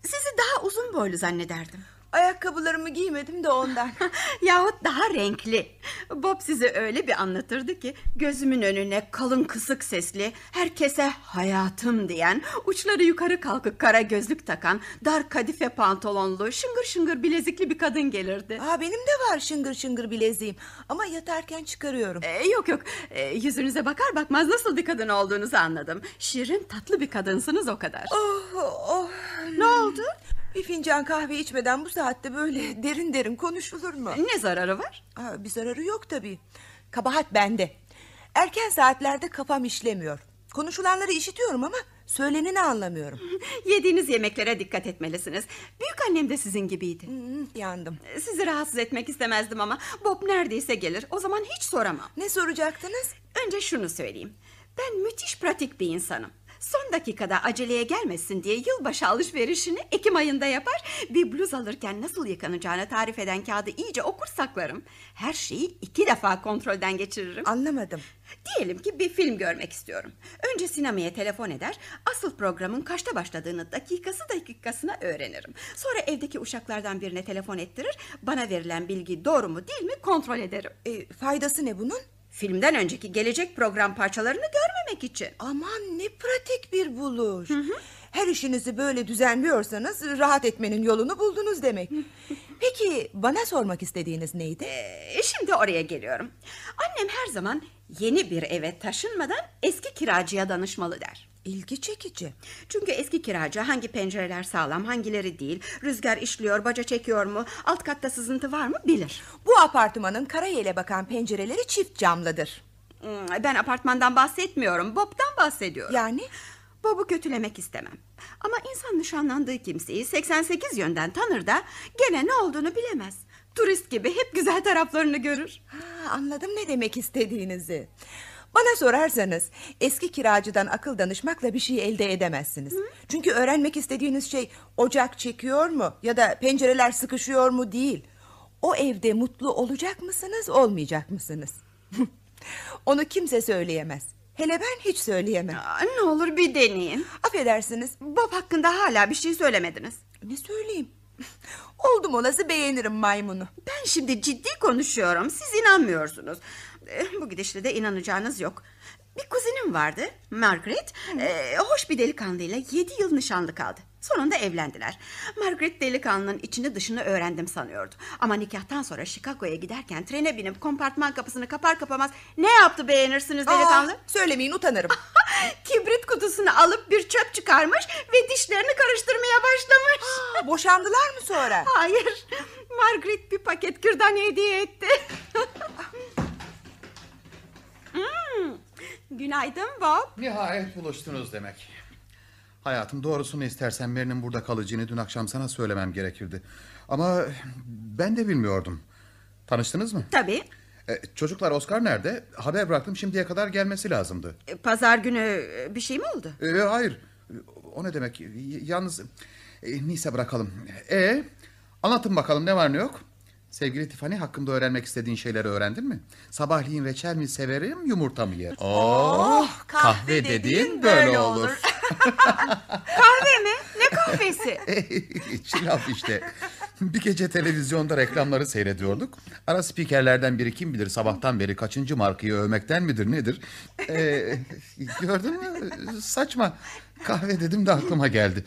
Sizi daha uzun boylu zannederdim. Ayakkabılarımı giymedim de ondan. Yahut daha renkli. Bob sizi öyle bir anlatırdı ki gözümün önüne kalın kısık sesli, herkese hayatım diyen, uçları yukarı kalkık kara gözlük takan, dar kadife pantolonlu, şıngır şıngır bilezikli bir kadın gelirdi. Aa, benim de var şıngır şıngır bileziğim. Ama yatarken çıkarıyorum. Ee, yok yok Ee, yüzünüze bakar bakmaz nasıl bir kadın olduğunuzu anladım. Şirin tatlı bir kadınsınız o kadar. Oh, oh. Ne oldu? Bir fincan kahve içmeden bu saatte böyle derin derin konuşulur mu? Ne zararı var? Aa, bir zararı yok tabii. Kabahat bende. Erken saatlerde kafam işlemiyor. Konuşulanları işitiyorum ama söyleneni anlamıyorum. Yediğiniz yemeklere dikkat etmelisiniz. Büyük annem de sizin gibiydi. Hmm, yandım. Sizi rahatsız etmek istemezdim ama Bob neredeyse gelir. O zaman hiç soramam. Ne soracaktınız? Önce şunu söyleyeyim. Ben müthiş pratik bir insanım. Son dakikada aceleye gelmesin diye yılbaşı alışverişini Ekim ayında yapar. Bir bluz alırken nasıl yıkanacağını tarif eden kağıdı iyice okur saklarım. Her şeyi iki defa kontrolden geçiririm. Anlamadım. Diyelim ki bir film görmek istiyorum. Önce sinemaya telefon eder, asıl programın kaçta başladığını dakikası dakikasına öğrenirim. Sonra evdeki uşaklardan birine telefon ettirir, bana verilen bilgi doğru mu değil mi kontrol ederim. E, faydası ne bunun? Filmden önceki gelecek program parçalarını görmemek için. Aman ne pratik bir buluş. Her işinizi böyle düzenliyorsanız rahat etmenin yolunu buldunuz demek. Peki bana sormak istediğiniz neydi? Ee, şimdi oraya geliyorum. Annem her zaman yeni bir eve taşınmadan eski kiracıya danışmalı der. İlgi çekici. Çünkü eski kiracı hangi pencereler sağlam hangileri değil, rüzgar işliyor, baca çekiyor mu, alt katta sızıntı var mı bilir. Bu apartmanın karayele bakan pencereleri çift camlıdır. Hmm, Ben apartmandan bahsetmiyorum, Bob'dan bahsediyorum. Yani? Bob'u kötülemek istemem. Ama insan nişanlandığı kimseyi 88 yönden tanır da gene ne olduğunu bilemez. Turist gibi hep güzel taraflarını görür. Ha, anladım ne demek istediğinizi. Bana sorarsanız eski kiracıdan akıl danışmakla bir şey elde edemezsiniz. Çünkü öğrenmek istediğiniz şey ocak çekiyor mu ya da pencereler sıkışıyor mu değil. O evde mutlu olacak mısınız olmayacak mısınız? Onu kimse söyleyemez. Hele ben hiç söyleyemem. Aa, ne olur bir deneyin. Affedersiniz Bob hakkında hala bir şey söylemediniz. ne söyleyeyim? Oldum olası beğenirim maymunu. Ben şimdi ciddi konuşuyorum. Siz inanmıyorsunuz. Eh, Bu gidişle de inanacağınız yok. Bir kuzenim vardı, Margaret. Ee, hoş bir delikanlıyla yedi yıl nişanlı kaldı. Sonunda evlendiler. Margaret delikanlının içini dışını öğrendim sanıyordu. Ama nikahtan sonra Chicago'ya giderken trene binip kompartman kapısını kapar kapamaz ne yaptı beğenirsiniz delikanlı? Aa, söylemeyin utanırım. Kibrit kutusunu alıp bir çöp çıkarmış ve dişlerini karıştırmaya başlamış. Aa, boşandılar mı sonra? Hayır. Margaret bir paket kürdan hediye etti. Hmm, Günaydın Bob. Nihayet buluştunuz demek. Hayatım doğrusunu istersen Mary'nin burada kalacağını dün akşam sana söylemem gerekirdi. Ama ben de bilmiyordum. Tanıştınız mı? Tabii. E, çocuklar Oscar nerede? Haber bıraktım şimdiye kadar gelmesi lazımdı. E, Pazar günü e, bir şey mi oldu? E, hayır. O ne demek? Yalnız e, neyse bırakalım. E anlatın bakalım ne var ne yok? Sevgili Tiffany hakkında öğrenmek istediğin şeyleri öğrendin mi? Sabahleyin reçel mi severim, yumurta mı yerim? Oh, kahve dediğin böyle olur. Kahve mi? Ne kahvesi? Çilaf işte. Bir gece televizyonda reklamları seyrediyorduk. Ara spikerlerden biri kim bilir sabahtan beri kaçıncı markayı övmekten midir nedir? Ee, gördün mü? Saçma. Kahve dedim de aklıma geldi.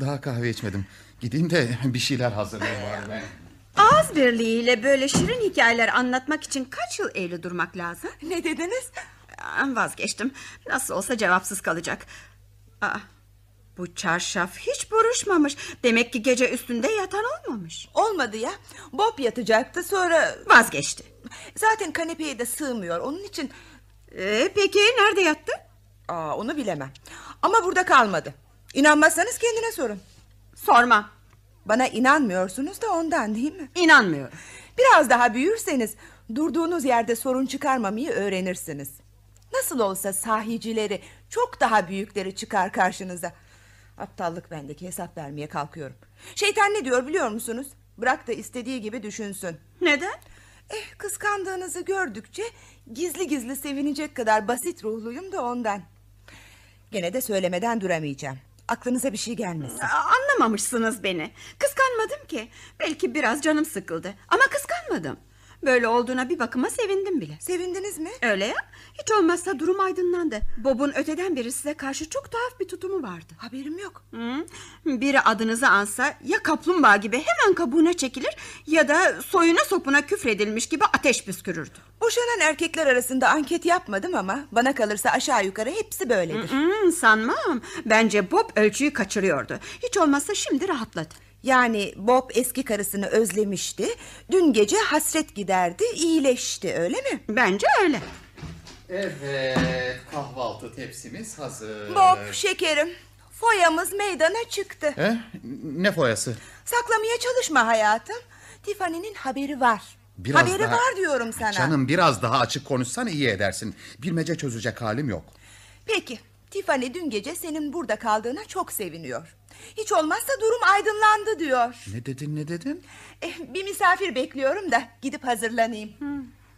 Daha kahve içmedim. Gideyim de bir şeyler hazırlayayım. Ağız birliğiyle böyle şirin hikayeler anlatmak için kaç yıl evli durmak lazım? Ne dediniz? Aa, Vazgeçtim. Nasıl olsa cevapsız kalacak. Aa, bu çarşaf hiç buruşmamış. Demek ki gece üstünde yatan olmamış. Olmadı ya. Bob yatacaktı sonra... Vazgeçti. Zaten kanepeye de sığmıyor. Onun için... Ee, peki nerede yattı? Aa, onu bilemem. Ama burada kalmadı. İnanmazsanız kendine sorun. Sorma. Bana inanmıyorsunuz da ondan değil mi? İnanmıyorum. Biraz daha büyürseniz durduğunuz yerde sorun çıkarmamayı öğrenirsiniz. Nasıl olsa sahicileri çok daha büyükleri çıkar karşınıza. Aptallık bendeki hesap vermeye kalkıyorum. Şeytan ne diyor biliyor musunuz? Bırak da istediği gibi düşünsün. Neden? Eh kıskandığınızı gördükçe gizli gizli sevinecek kadar basit ruhluyum da ondan. Gene de söylemeden duramayacağım. Aklınıza bir şey gelmesin. Anlamamışsınız beni. Kıskanmadım ki. Belki biraz canım sıkıldı. Ama kıskanmadım. Böyle olduğuna bir bakıma sevindim bile. Sevindiniz mi? Öyle ya. Hiç olmazsa durum aydınlandı. Bob'un öteden beri size karşı çok tuhaf bir tutumu vardı. Haberim yok. Hı? Biri adınızı ansa ya kaplumbağa gibi hemen kabuğuna çekilir ya da soyuna sopuna küfredilmiş gibi ateş püskürürdü. Boşanan erkekler arasında anket yapmadım ama bana kalırsa aşağı yukarı hepsi böyledir. Hmm, sanmam. Bence Bob ölçüyü kaçırıyordu. Hiç olmazsa şimdi rahatladı. Yani Bob eski karısını özlemişti. Dün gece hasret giderdi, iyileşti öyle mi? Bence öyle. Evet kahvaltı tepsimiz hazır. Bob şekerim. Foyamız meydana çıktı. Eh, ne foyası? Saklamaya çalışma hayatım. Tiffany'nin haberi var. Biraz haberi daha- var diyorum sana. Canım biraz daha açık konuşsan iyi edersin. Bilmece çözecek halim yok. Peki. Tiffany dün gece senin burada kaldığına çok seviniyor. Hiç olmazsa durum aydınlandı diyor. Ne dedin ne dedin? Eh, bir misafir bekliyorum da gidip hazırlanayım.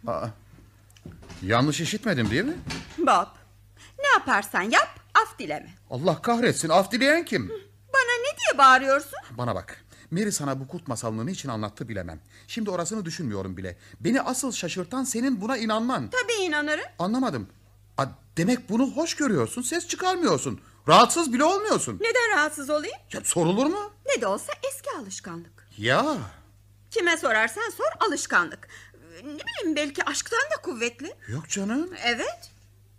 Aa, yanlış işitmedim değil mi? Bob, ne yaparsan yap, af dileme. Allah kahretsin af dileyen kim? Bana ne diye bağırıyorsun? Bana bak. Mary sana bu kurt masalını niçin anlattı bilemem. Şimdi orasını düşünmüyorum bile. Beni asıl şaşırtan senin buna inanman. Tabii inanırım. Anlamadım. A, demek bunu hoş görüyorsun, ses çıkarmıyorsun. Rahatsız bile olmuyorsun. Neden rahatsız olayım? Ya, sorulur mu? Ne de olsa eski alışkanlık. Ya Kime sorarsan sor alışkanlık. Ne bileyim belki aşktan da kuvvetli. yok canım. Evet,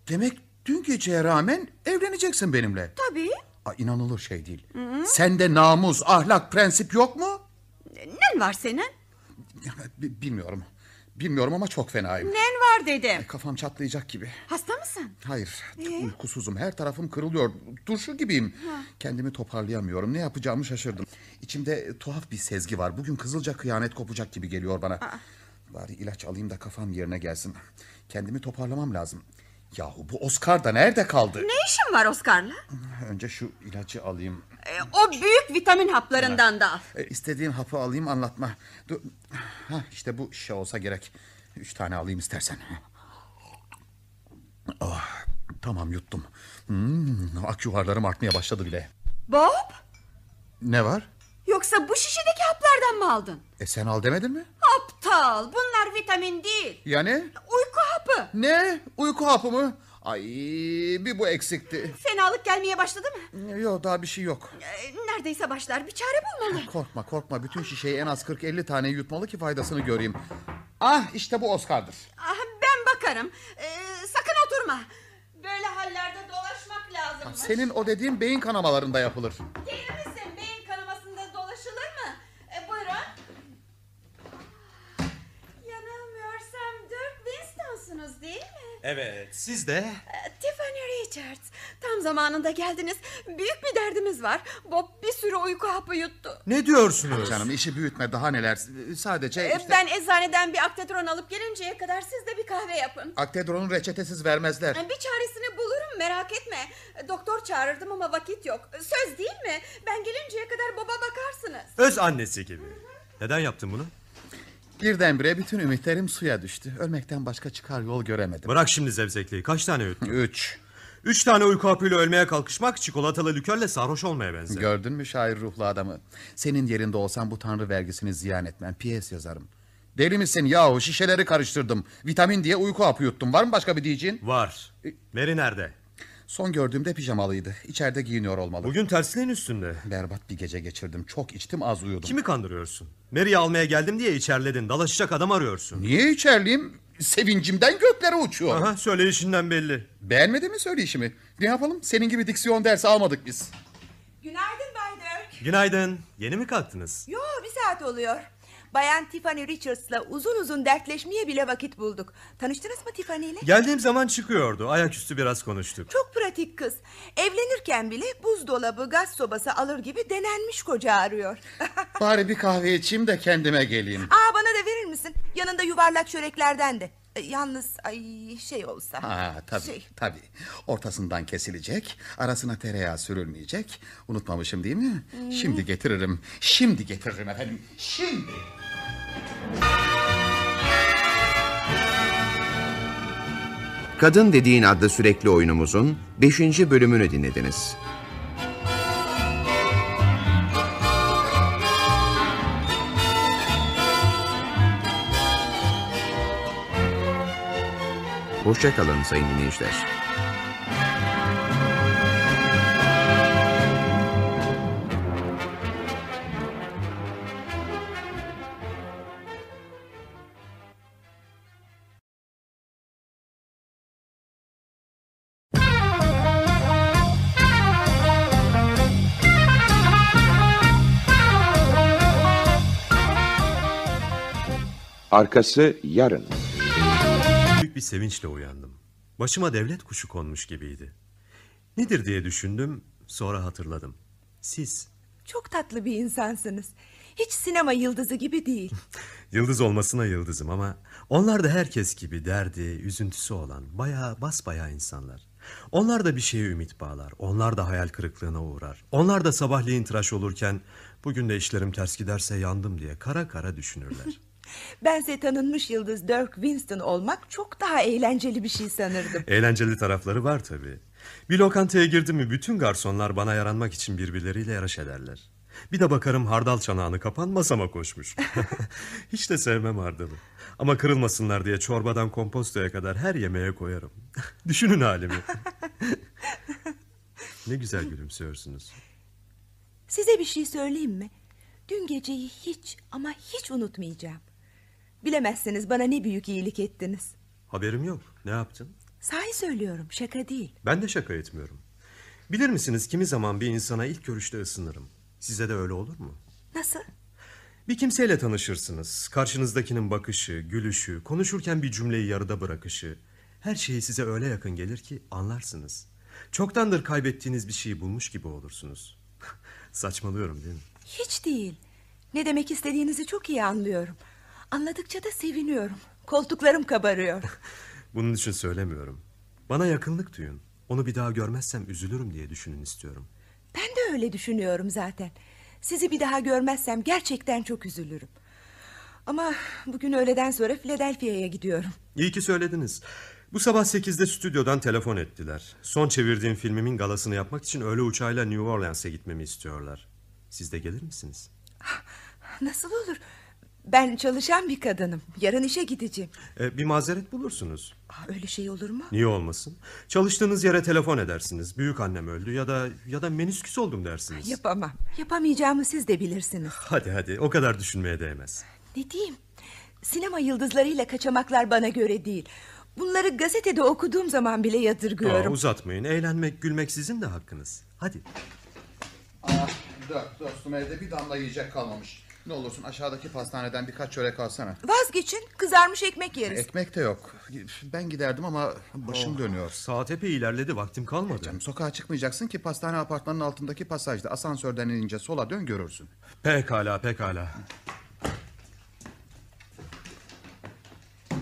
Demek dün geceye rağmen evleneceksin benimle. tabii. A, inanılır şey değil. Sende namus, ahlak, prensip yok mu? Nen var senin? Bi- Bilmiyorum. Bilmiyorum ama çok fenayım. Nen var dedim. Kafam çatlayacak gibi. Hasta mısın? Hayır, uykusuzum. Her tarafım kırılıyor. Turşu gibiyim. Kendimi toparlayamıyorum. Ne yapacağımı şaşırdım. İçimde tuhaf bir sezgi var. Bugün kızılca kıyamet kopacak gibi geliyor bana. Bari ilaç alayım da kafam yerine gelsin. Kendimi toparlamam lazım. Yahu bu Oscar da nerede kaldı? Ne işin var Oscar'la? Önce şu ilacı alayım. Ee, o büyük vitamin haplarından da al. E, istediğin hapı alayım anlatma. Dur. Ha, işte bu şişe olsa gerek. Üç tane alayım istersen. Oh, tamam yuttum. Hmm, ak yuvarlarım artmaya başladı bile. Bob, Ne var? Yoksa bu şişedeki haplardan mı aldın? E sen al demedin mi? Aptal, bunlar vitamin değil. Yani? Uyku hapı. Ne? Uyku hapı mı? Ay bir bu eksikti. Fenalık gelmeye başladı mı? Yok daha bir şey yok. Ee, neredeyse başlar, bir çare bulmalı. Korkma korkma bütün şişeyi en az 40-50 tane yutmalı ki faydasını göreyim. Ah işte bu Oscar'dır. Ah, ben bakarım. Ee, sakın oturma. Böyle hallerde dolaşmak lazım. Senin o dediğin beyin kanamalarında yapılır. Deli misin? Beyin kanamasında dolaşılır mı? E, buyurun. Ah, Yanılmıyorsam Dirk Winston'sunuz değil mi? Evet siz de E, Tiffany Richards. Tam zamanında geldiniz. Büyük bir derdimiz var. Bob bir sürü uyku hapı yuttu. ne diyorsunuz? Canım işi büyütme daha neler. Sadece E, işte... Ben eczaneden bir aktetron alıp gelinceye kadar siz de bir kahve yapın. Aktedron'u reçetesiz vermezler. E, Bir çaresini bulurum merak etme. Doktor çağırırdım ama vakit yok. Söz değil mi? Ben gelinceye kadar baba bakarsınız. Öz annesi gibi. Neden yaptın bunu? Birdenbire bütün ümitlerim suya düştü. Ölmekten başka çıkar yol göremedim. Bırak şimdi zevzekliği. Kaç tane yuttun? Üç. Üç tane uyku hapıyla ölmeye kalkışmak çikolatalı likörle sarhoş olmaya benzer. Gördün mü şair ruhlu adamı? Senin yerinde olsam bu tanrı vergisini ziyan etmem. Piyes yazarım. Deli misin yahu şişeleri karıştırdım. Vitamin diye uyku hapı yuttum. Var mı başka bir diyeceğin? Var. Mary nerede? Son gördüğümde pijamalıydı. İçeride giyiniyor olmalı. Bugün tersliğin üstünde. Berbat bir gece geçirdim. Çok içtim az uyudum. Kimi kandırıyorsun? Mary'i almaya geldim diye içerledin. Dalaşacak adam arıyorsun. Niye içerliyim? Sevincimden göklere uçuyor. Aha söyleyişinden belli. Beğenmedin mi söyleyişimi? Ne yapalım? Senin gibi diksiyon dersi almadık biz. Günaydın Bay Dirk. Günaydın. Yeni mi kalktınız? Yo bir saat oluyor. Bayan Tiffany Richards'la uzun uzun dertleşmeye bile vakit bulduk. Tanıştınız mı Tiffany ile? Geldiğim zaman çıkıyordu. Ayaküstü biraz konuştuk. Çok pratik kız. Evlenirken bile buzdolabı, gaz sobası alır gibi denenmiş koca arıyor. Bari bir kahve içeyim de kendime geleyim. Aa bana da verir misin? Yanında yuvarlak çöreklerden de. E, Yalnız ay şey olsa. Ha tabii Şey. tabii. Ortasından kesilecek, arasına tereyağı sürülmeyecek. Unutmamışım değil mi? Şimdi getiririm. Şimdi getiririm efendim. Şimdi. Kadın Dediğin adlı sürekli oyunumuzun 5. bölümünü dinlediniz. Hoşçakalın sayın dinleyiciler. Arkası yarın. Büyük bir sevinçle uyandım. Başıma devlet kuşu konmuş gibiydi. Nedir diye düşündüm, sonra hatırladım. Siz, Çok tatlı bir insansınız. Hiç sinema yıldızı gibi değil. yıldız olmasına yıldızım ama onlar da herkes gibi derdi, üzüntüsü olan, bayağı basbayağı insanlar. Onlar da bir şeye ümit bağlar, onlar da hayal kırıklığına uğrar. Onlar da sabahleyin tıraş olurken, bugün de işlerim ters giderse yandım diye kara kara düşünürler. Bense tanınmış yıldız Dirk Winston olmak çok daha eğlenceli bir şey sanırdım. Eğlenceli tarafları var tabii. Bir lokantaya girdim mi bütün garsonlar bana yaranmak için birbirleriyle yarış ederler. Bir de bakarım hardal çanağını kapan masama koşmuş. Hiç de sevmem hardalı. Ama kırılmasınlar diye çorbadan kompostoya kadar her yemeğe koyarım. Düşünün halimi. ne güzel gülümsüyorsunuz. Size bir şey söyleyeyim mi? Dün geceyi hiç ama hiç unutmayacağım. Bilemezsiniz bana ne büyük iyilik ettiniz. Haberim yok. Ne yaptın? Sahi söylüyorum şaka değil. Ben de şaka etmiyorum. Bilir misiniz kimi zaman bir insana ilk görüşte ısınırım. Size de öyle olur mu? Nasıl? Bir kimseyle tanışırsınız. Karşınızdakinin bakışı, gülüşü, konuşurken bir cümleyi yarıda bırakışı. Her şeyi size öyle yakın gelir ki anlarsınız. Çoktandır kaybettiğiniz bir şeyi bulmuş gibi olursunuz. Saçmalıyorum değil mi? Hiç değil. Ne demek istediğinizi çok iyi anlıyorum. Anladıkça da seviniyorum. Koltuklarım kabarıyor. Bunun için söylemiyorum. Bana yakınlık duyun. Onu bir daha görmezsem üzülürüm diye düşünün istiyorum. Ben de öyle düşünüyorum zaten. Sizi bir daha görmezsem gerçekten çok üzülürüm. Ama bugün öğleden sonra Philadelphia'ya gidiyorum. İyi ki söylediniz. Bu sabah 8'de stüdyodan telefon ettiler. Son çevirdiğim filmimin galasını yapmak için öğle uçağıyla New Orleans'a gitmemi istiyorlar. Siz de gelir misiniz? Nasıl olur? Ben çalışan bir kadınım. Yarın işe gideceğim. E, bir mazeret bulursunuz. Aa, öyle şey olur mu? Niye olmasın? Çalıştığınız yere telefon edersiniz. Büyük annem öldü ya da ya da menisküs oldum dersiniz. Yapamam. Yapamayacağımı siz de bilirsiniz. Hadi hadi o kadar düşünmeye değmez. Ne diyeyim? Sinema yıldızlarıyla kaçamaklar bana göre değil. Bunları gazetede okuduğum zaman bile Aa, yadırgıyorum. uzatmayın. Eğlenmek, gülmek sizin de hakkınız. Hadi. Ah, dostum evde bir damla yiyecek kalmamış. Ne olursun aşağıdaki pastaneden birkaç çörek alsana. Vazgeçin kızarmış ekmek yeriz. Ekmek de yok. Ben giderdim ama başım dönüyor. Saat epey ilerledi. Vaktim kalmadı. Canım sokağa çıkmayacaksın ki pastane apartmanın altındaki pasajda asansörden inince sola dön görürsün. Pekala, pekala.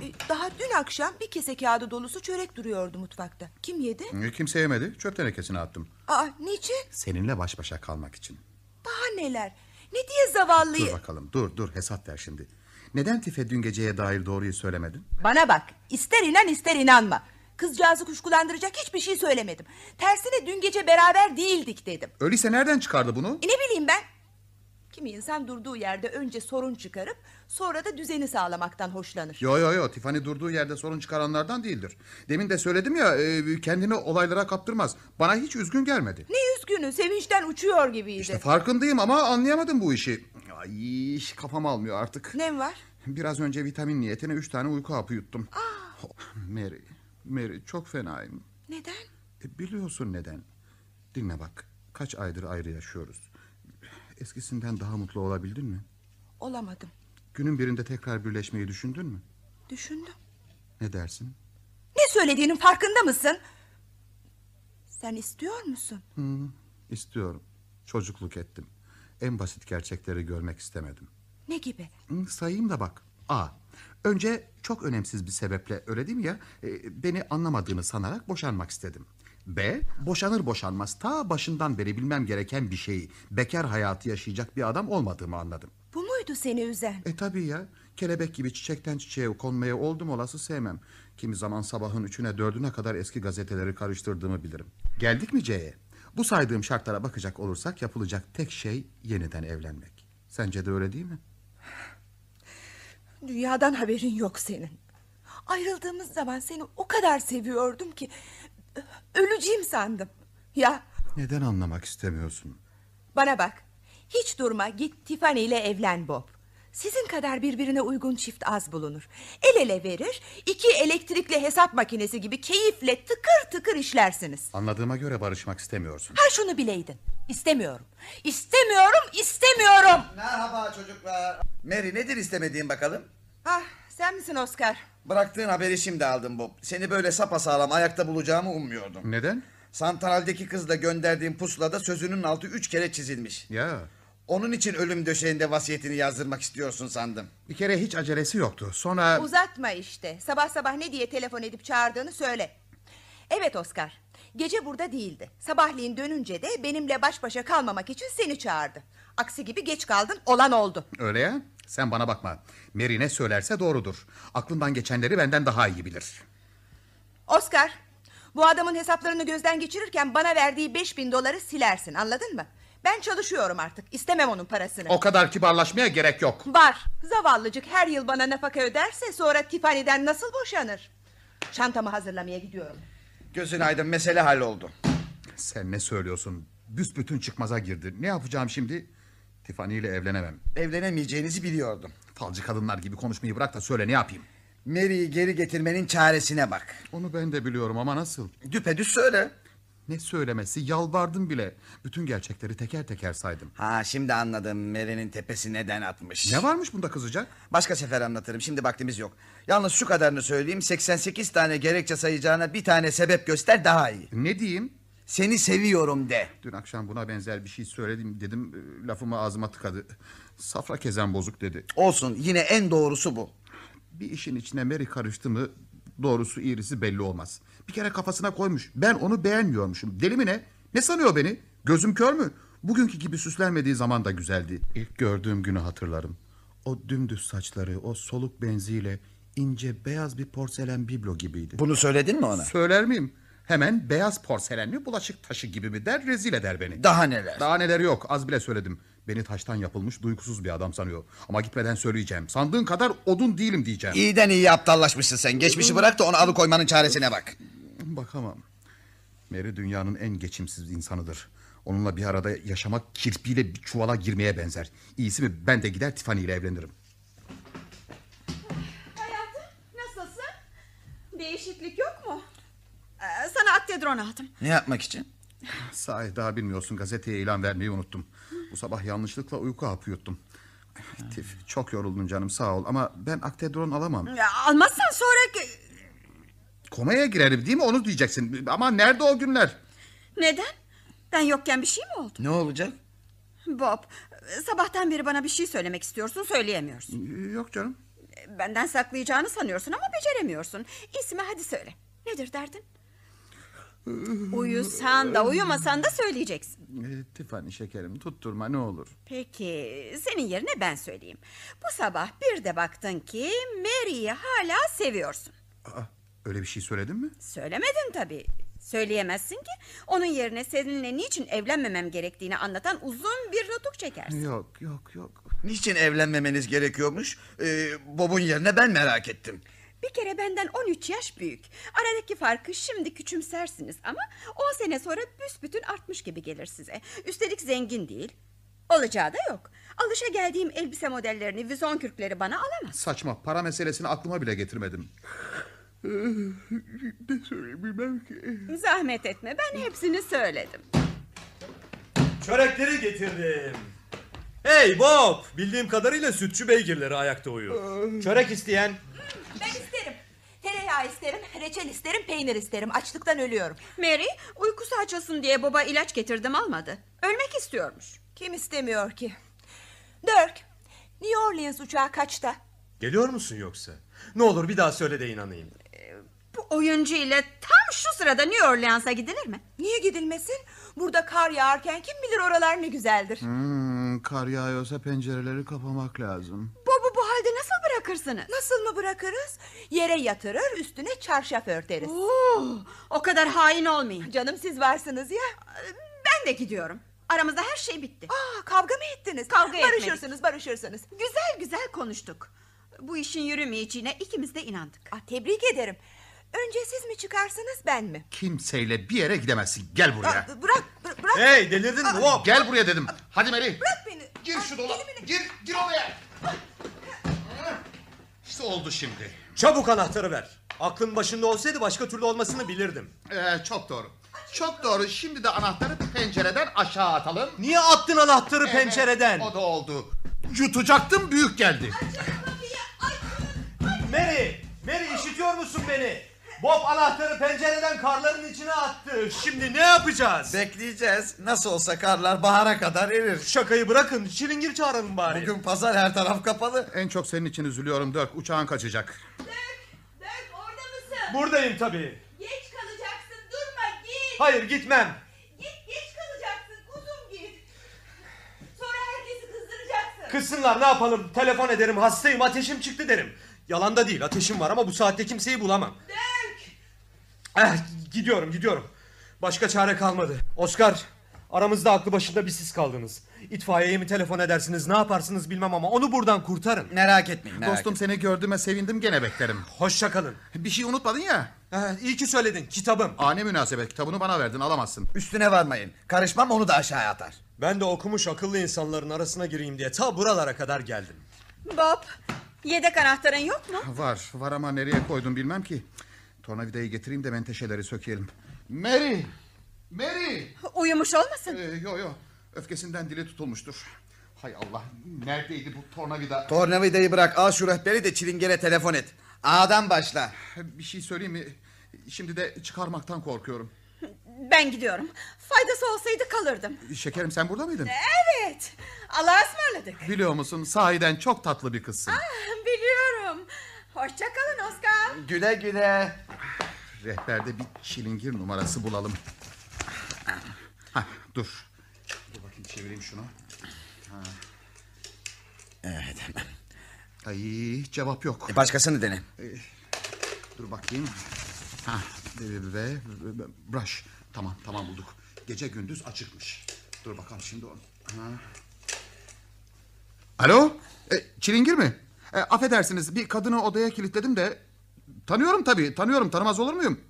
Ee, Daha dün akşam bir kese kağıdı dolusu çörek duruyordu mutfakta. Kim yedi? Kimse yemedi. Çöp tenekesine attım. Aa, niçin? Seninle baş başa kalmak için. Daha neler? Ne diye zavallıyı... Dur bakalım dur dur hesap ver şimdi. Neden Tife dün geceye dair doğruyu söylemedin? Bana bak ister inan ister inanma. Kızcağızı kuşkulandıracak hiçbir şey söylemedim. Tersine dün gece beraber değildik dedim. Öyleyse nereden çıkardı bunu? E ne bileyim ben? Kimi insan durduğu yerde önce sorun çıkarıp sonra da düzeni sağlamaktan hoşlanır. Yo yo yo Tiffany durduğu yerde sorun çıkaranlardan değildir. Demin de söyledim ya e, kendini olaylara kaptırmaz. Bana hiç üzgün gelmedi. Ne üzgünü sevinçten uçuyor gibiydi. İşte farkındayım ama anlayamadım bu işi. Ay kafam almıyor artık. Ne var? Biraz önce vitamin niyetine üç tane uyku hapı yuttum. Oh, Mary, Mary çok fenayım. Neden? E, biliyorsun neden. Dinle bak kaç aydır ayrı yaşıyoruz. Eskisinden daha mutlu olabildin mi? Olamadım. Günün birinde tekrar birleşmeyi düşündün mü? Düşündüm. Ne dersin? Ne söylediğinin farkında mısın? Sen istiyor musun? Hı, istiyorum. Çocukluk ettim. En basit gerçekleri görmek istemedim. Ne gibi? Hı, sayayım da bak. A. Önce çok önemsiz bir sebeple öyle değil mi ya? E, beni anlamadığını sanarak boşanmak istedim. B. Boşanır boşanmaz ta başından beri bilmem gereken bir şeyi bekar hayatı yaşayacak bir adam olmadığımı anladım. Bu muydu seni üzen? E tabii ya. Kelebek gibi çiçekten çiçeğe konmaya oldum olası sevmem. Kimi zaman sabahın üçüne dördüne kadar eski gazeteleri karıştırdığımı bilirim. Geldik mi C'ye? Bu saydığım şartlara bakacak olursak yapılacak tek şey yeniden evlenmek. Sence de öyle değil mi? Dünyadan haberin yok senin. Ayrıldığımız zaman seni o kadar seviyordum ki öleceğim sandım. Ya Neden anlamak istemiyorsun? bana bak. Hiç durma git Tiffany ile evlen Bob. Sizin kadar birbirine uygun çift az bulunur. El ele verir, iki elektrikli hesap makinesi gibi keyifle tıkır tıkır işlersiniz. Anladığıma göre barışmak istemiyorsun. Ha şunu bileydin. İstemiyorum. İstemiyorum, istemiyorum. Merhaba çocuklar. Mary nedir istemediğin bakalım? Ah, sen misin Oscar? Bıraktığın haberi şimdi aldım Bob. Seni böyle sapasağlam ayakta bulacağımı ummuyordum. Neden? Santraldeki kızla gönderdiğim pusulada sözünün altı üç kere çizilmiş. Ya Onun için ölüm döşeğinde vasiyetini yazdırmak istiyorsun sandım. bir kere hiç acelesi yoktu. Sonra... Uzatma işte. Sabah sabah ne diye telefon edip çağırdığını söyle. Evet Oscar. Gece burada değildi. Sabahleyin dönünce de benimle baş başa kalmamak için seni çağırdı. Aksi gibi geç kaldın olan oldu. Öyle ya. Sen bana bakma. Mary ne söylerse doğrudur. Aklından geçenleri benden daha iyi bilir. Oscar bu adamın hesaplarını gözden geçirirken bana verdiği 5000 doları silersin anladın mı? Ben çalışıyorum artık istemem onun parasını. O kadar kibarlaşmaya gerek yok. Var zavallıcık her yıl bana nafaka öderse sonra Tiffany'den nasıl boşanır? Çantamı hazırlamaya gidiyorum. Gözün aydın mesele halloldu. Sen ne söylüyorsun? Büsbütün çıkmaza girdi. Ne yapacağım şimdi? Tiffany ile evlenemem. Evlenemeyeceğinizi biliyordum. Falcı kadınlar gibi konuşmayı bırak da söyle ne yapayım? Mary'i geri getirmenin çaresine bak. Onu ben de biliyorum ama nasıl? Düpedüz söyle. Ne söylemesi yalvardım bile. Bütün gerçekleri teker teker saydım. Ha şimdi anladım Mary'nin tepesi neden atmış. Ne varmış bunda kızacak? Başka sefer anlatırım şimdi vaktimiz yok. Yalnız şu kadarını söyleyeyim 88 tane gerekçe sayacağına bir tane sebep göster daha iyi. Ne diyeyim? Seni seviyorum de. Dün akşam buna benzer bir şey söyledim dedim. e, Lafımı ağzıma tıkadı. Safra kezen bozuk dedi. Olsun yine en doğrusu bu. Bir işin içine Mary karıştı mı doğrusu iğrisi belli olmaz. Bir kere kafasına koymuş. Ben onu beğenmiyormuşum. Deli mi ne? Ne sanıyor beni? Gözüm kör mü? Bugünkü gibi süslenmediği zaman da güzeldi. İlk gördüğüm günü hatırlarım. O dümdüz saçları, o soluk benziyle ince beyaz bir porselen biblo gibiydi. Bunu söyledin mi ona? Söyler miyim? Hemen beyaz porselenli bulaşık taşı gibi mi der rezil eder beni. Daha neler? Daha neler yok az bile söyledim. Beni taştan yapılmış duygusuz bir adam sanıyor. Ama gitmeden söyleyeceğim. Sandığın kadar odun değilim diyeceğim. İyiden iyi aptallaşmışsın sen. Geçmişi bırak da onu alıkoymanın çaresine bak. Bakamam. Mary dünyanın en geçimsiz insanıdır. Onunla bir arada yaşamak kirpiyle bir çuvala girmeye benzer. İyisi mi ben de gider Tiffany ile evlenirim. Hayatım nasılsın? Değişiklik yok mu? Ee, sana aktedron aldım. Ne yapmak için? Sahi daha bilmiyorsun gazeteye ilan vermeyi unuttum. Bu sabah yanlışlıkla uyku hapı yuttum. Tif, çok yoruldun canım sağ ol ama ben aktedron alamam. Ya, almazsan sonra... Komaya girerim değil mi onu diyeceksin. Ama nerede o günler? Neden? Ben yokken bir şey mi oldu? Ne olacak? Bob, sabahtan beri bana bir şey söylemek istiyorsun, söyleyemiyorsun. Yok canım. Benden saklayacağını sanıyorsun ama beceremiyorsun. İsmi hadi söyle. Nedir derdin? Uyusan da uyumasan da söyleyeceksin. E, Tiffany şekerim tutturma ne olur. Peki senin yerine ben söyleyeyim. Bu sabah bir de baktın ki Mary'i hala seviyorsun. Aa, öyle bir şey söyledin mi? Söylemedin tabii. Söyleyemezsin ki onun yerine seninle niçin evlenmemem gerektiğini anlatan uzun bir nutuk çekersin. Yok yok yok. Niçin evlenmemeniz gerekiyormuş? Ee, Bob'un yerine ben merak ettim. Bir kere benden 13 yaş büyük. Aradaki farkı şimdi küçümsersiniz ama 10 sene sonra büsbütün artmış gibi gelir size. Üstelik zengin değil. Olacağı da yok. Alışa geldiğim elbise modellerini, vizon kürkleri bana alamaz. Saçma para meselesini aklıma bile getirmedim. ne söyleyeyim ki? Zahmet etme ben hepsini söyledim. Çörekleri getirdim. Hey Bob! Bildiğim kadarıyla sütçü beygirleri ayakta uyuyor. Çörek isteyen. İsterim. Reçel isterim, peynir isterim. Açlıktan ölüyorum. Mary uykusu açılsın diye baba ilaç getirdim almadı. Ölmek istiyormuş. Kim istemiyor ki? Dirk, New Orleans uçağı kaçta? Geliyor musun yoksa? Ne olur bir daha söyle de inanayım. Bu oyuncu ile tam şu sırada New Orleans'a gidilir mi? Niye gidilmesin? Burada kar yağarken kim bilir oralar ne güzeldir. Hmm, kar yağıyorsa pencereleri kapamak lazım. Bob'u bu halde nasıl bırakırsınız? Nasıl mı bırakırız? Yere yatırır üstüne çarşaf örteriz. Oo, o kadar hain olmayın. Canım siz varsınız ya. Ben de gidiyorum. Aramızda her şey bitti. Aa, kavga mı ettiniz? Kavga etmedik. barışırsınız, barışırsınız. Güzel güzel konuştuk. Bu işin yürümeyeceğine ikimiz de inandık. Aa, tebrik ederim. Önce siz mi çıkarsınız ben mi? Kimseyle bir yere gidemezsin. Gel buraya. Aa, bırak, bırak, bırak. Hey delirdin mi? Hop! Gel buraya dedim. Hadi Mary. Bırak beni. Gir şu dolap. Gir, gir oraya. İşte oldu şimdi. Çabuk anahtarı ver. Aklın başında olsaydı başka türlü olmasını bilirdim. Ee, çok doğru. Çok doğru. Şimdi de anahtarı pencereden aşağı atalım. Niye attın anahtarı pencereden? O da oldu. Yutacaktım büyük geldi. Mary! Mary işitiyor musun beni? Bob anahtarı pencereden karların içine attı. Şimdi ne yapacağız? Bekleyeceğiz. Nasıl olsa karlar bahara kadar erir. Şakayı bırakın. Çilingir çağıralım bari. Bugün pazar her taraf kapalı. En çok senin için üzülüyorum Dörk. Uçağın kaçacak. Dört orada mısın? Buradayım tabii. Geç kalacaksın durma git. Hayır gitmem. Git geç kalacaksın kuzum git. Sonra herkesi kızdıracaksın. Kızsınlar ne yapalım? Telefon ederim hastayım ateşim çıktı derim. Yalan da değil ateşim var ama bu saatte kimseyi bulamam. Dök. Eh, gidiyorum gidiyorum. Başka çare kalmadı. Oscar aramızda aklı başında bir siz kaldınız. İtfaiyeye mi telefon edersiniz ne yaparsınız bilmem ama onu buradan kurtarın. Merak etmeyin merak Dostum seni gördüğüme sevindim gene beklerim. Hoşça kalın. Bir şey unutmadın ya. Eh, iyi ki söyledin kitabım. Ani münasebet kitabını bana verdin alamazsın. Üstüne varmayın. Karışmam onu da aşağıya atar. Ben de okumuş akıllı insanların arasına gireyim diye ta buralara kadar geldim. Bob, yedek anahtarın yok mu? Var var ama nereye koydum bilmem ki. Tornavidayı getireyim de menteşeleri sökelim. Mary! Mary! Uyumuş olmasın? Ee, yo yo öfkesinden dili tutulmuştur. Hay Allah neredeydi bu tornavida? Tornavidayı bırak al şu rehberi de çilingere telefon et. A'dan başla. Bir şey söyleyeyim mi? Şimdi de çıkarmaktan korkuyorum. Ben gidiyorum. Faydası olsaydı kalırdım. Şekerim sen burada mıydın? Evet. Allah'a ısmarladık. Biliyor musun sahiden çok tatlı bir kızsın. Ah, Biliyorum. Hoşça kalın Oscar. Güle güle. Rehberde bir çilingir numarası bulalım. Hah, dur. Dur bakayım çevireyim şunu. Evet. Ay cevap yok. E, başkasını dene. Dur bakayım. Ha, ve, ve, ve- brush. Tamam tamam bulduk. Gece gündüz açıkmış. Dur bakalım şimdi onu. Ha. Alo? E, çilingir mi? E, affedersiniz bir kadını odaya kilitledim de... Tanıyorum tabii tanıyorum tanımaz olur muyum?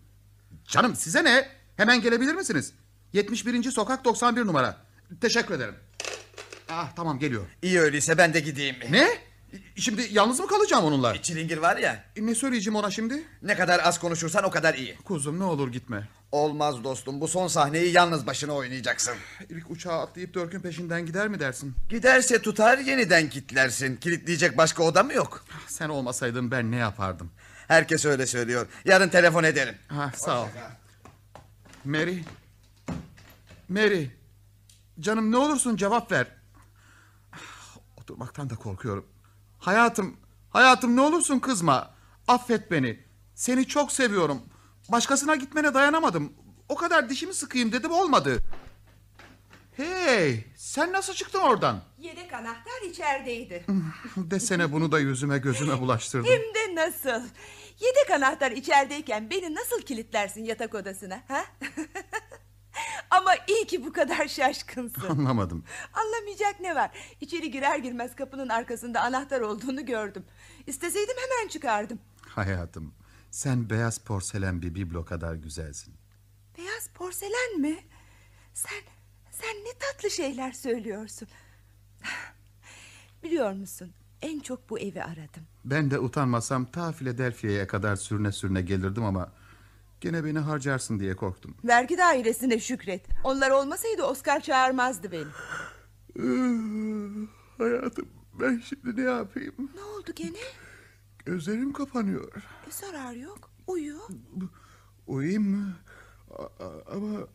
Canım size ne? Hemen gelebilir misiniz? 71. sokak 91 numara. Teşekkür ederim. Ah tamam geliyor. İyi öyleyse ben de gideyim. Ne? Şimdi yalnız mı kalacağım onunla? Çilingir var ya. E, Ne söyleyeceğim ona şimdi? Ne kadar az konuşursan o kadar iyi. Kuzum ne olur gitme. Olmaz dostum bu son sahneyi yalnız başına oynayacaksın. İlk uçağa atlayıp Dörk'ün peşinden gider mi dersin? Giderse tutar yeniden kilitlersin. Kilitleyecek başka oda mı yok? Sen olmasaydın ben ne yapardım? Herkes öyle söylüyor. Yarın telefon ederim. Ha, sağ ol. Mary. Mary. Canım ne olursun cevap ver. Oturmaktan da korkuyorum. Hayatım, hayatım ne olursun kızma. Affet beni. Seni çok seviyorum. Başkasına gitmene dayanamadım. O kadar dişimi sıkayım dedim olmadı. Hey, sen nasıl çıktın oradan? Yedek anahtar içerideydi. Desene bunu da yüzüme gözüme bulaştırdın. Hem de nasıl? Yedek anahtar içerideyken beni nasıl kilitlersin yatak odasına? Ha? Ama iyi ki bu kadar şaşkınsın. Anlamadım. Anlamayacak ne var? İçeri girer girmez kapının arkasında anahtar olduğunu gördüm. İsteseydim hemen çıkardım. Hayatım, sen beyaz porselen bir biblo kadar güzelsin. Beyaz porselen mi? Sen, sen ne tatlı şeyler söylüyorsun. Biliyor musun? En çok bu evi aradım. Ben de utanmasam ta Philadelphia'ya kadar sürüne sürüne gelirdim ama... ...gene beni harcarsın diye korktum. Vergi dairesine şükret. Onlar olmasaydı Oscar çağırmazdı beni. Hayatım, ben şimdi ne yapayım? Ne oldu gene? Gözlerim kapanıyor. E, zarar yok. Uyu. Uyuyayım mı? A- ama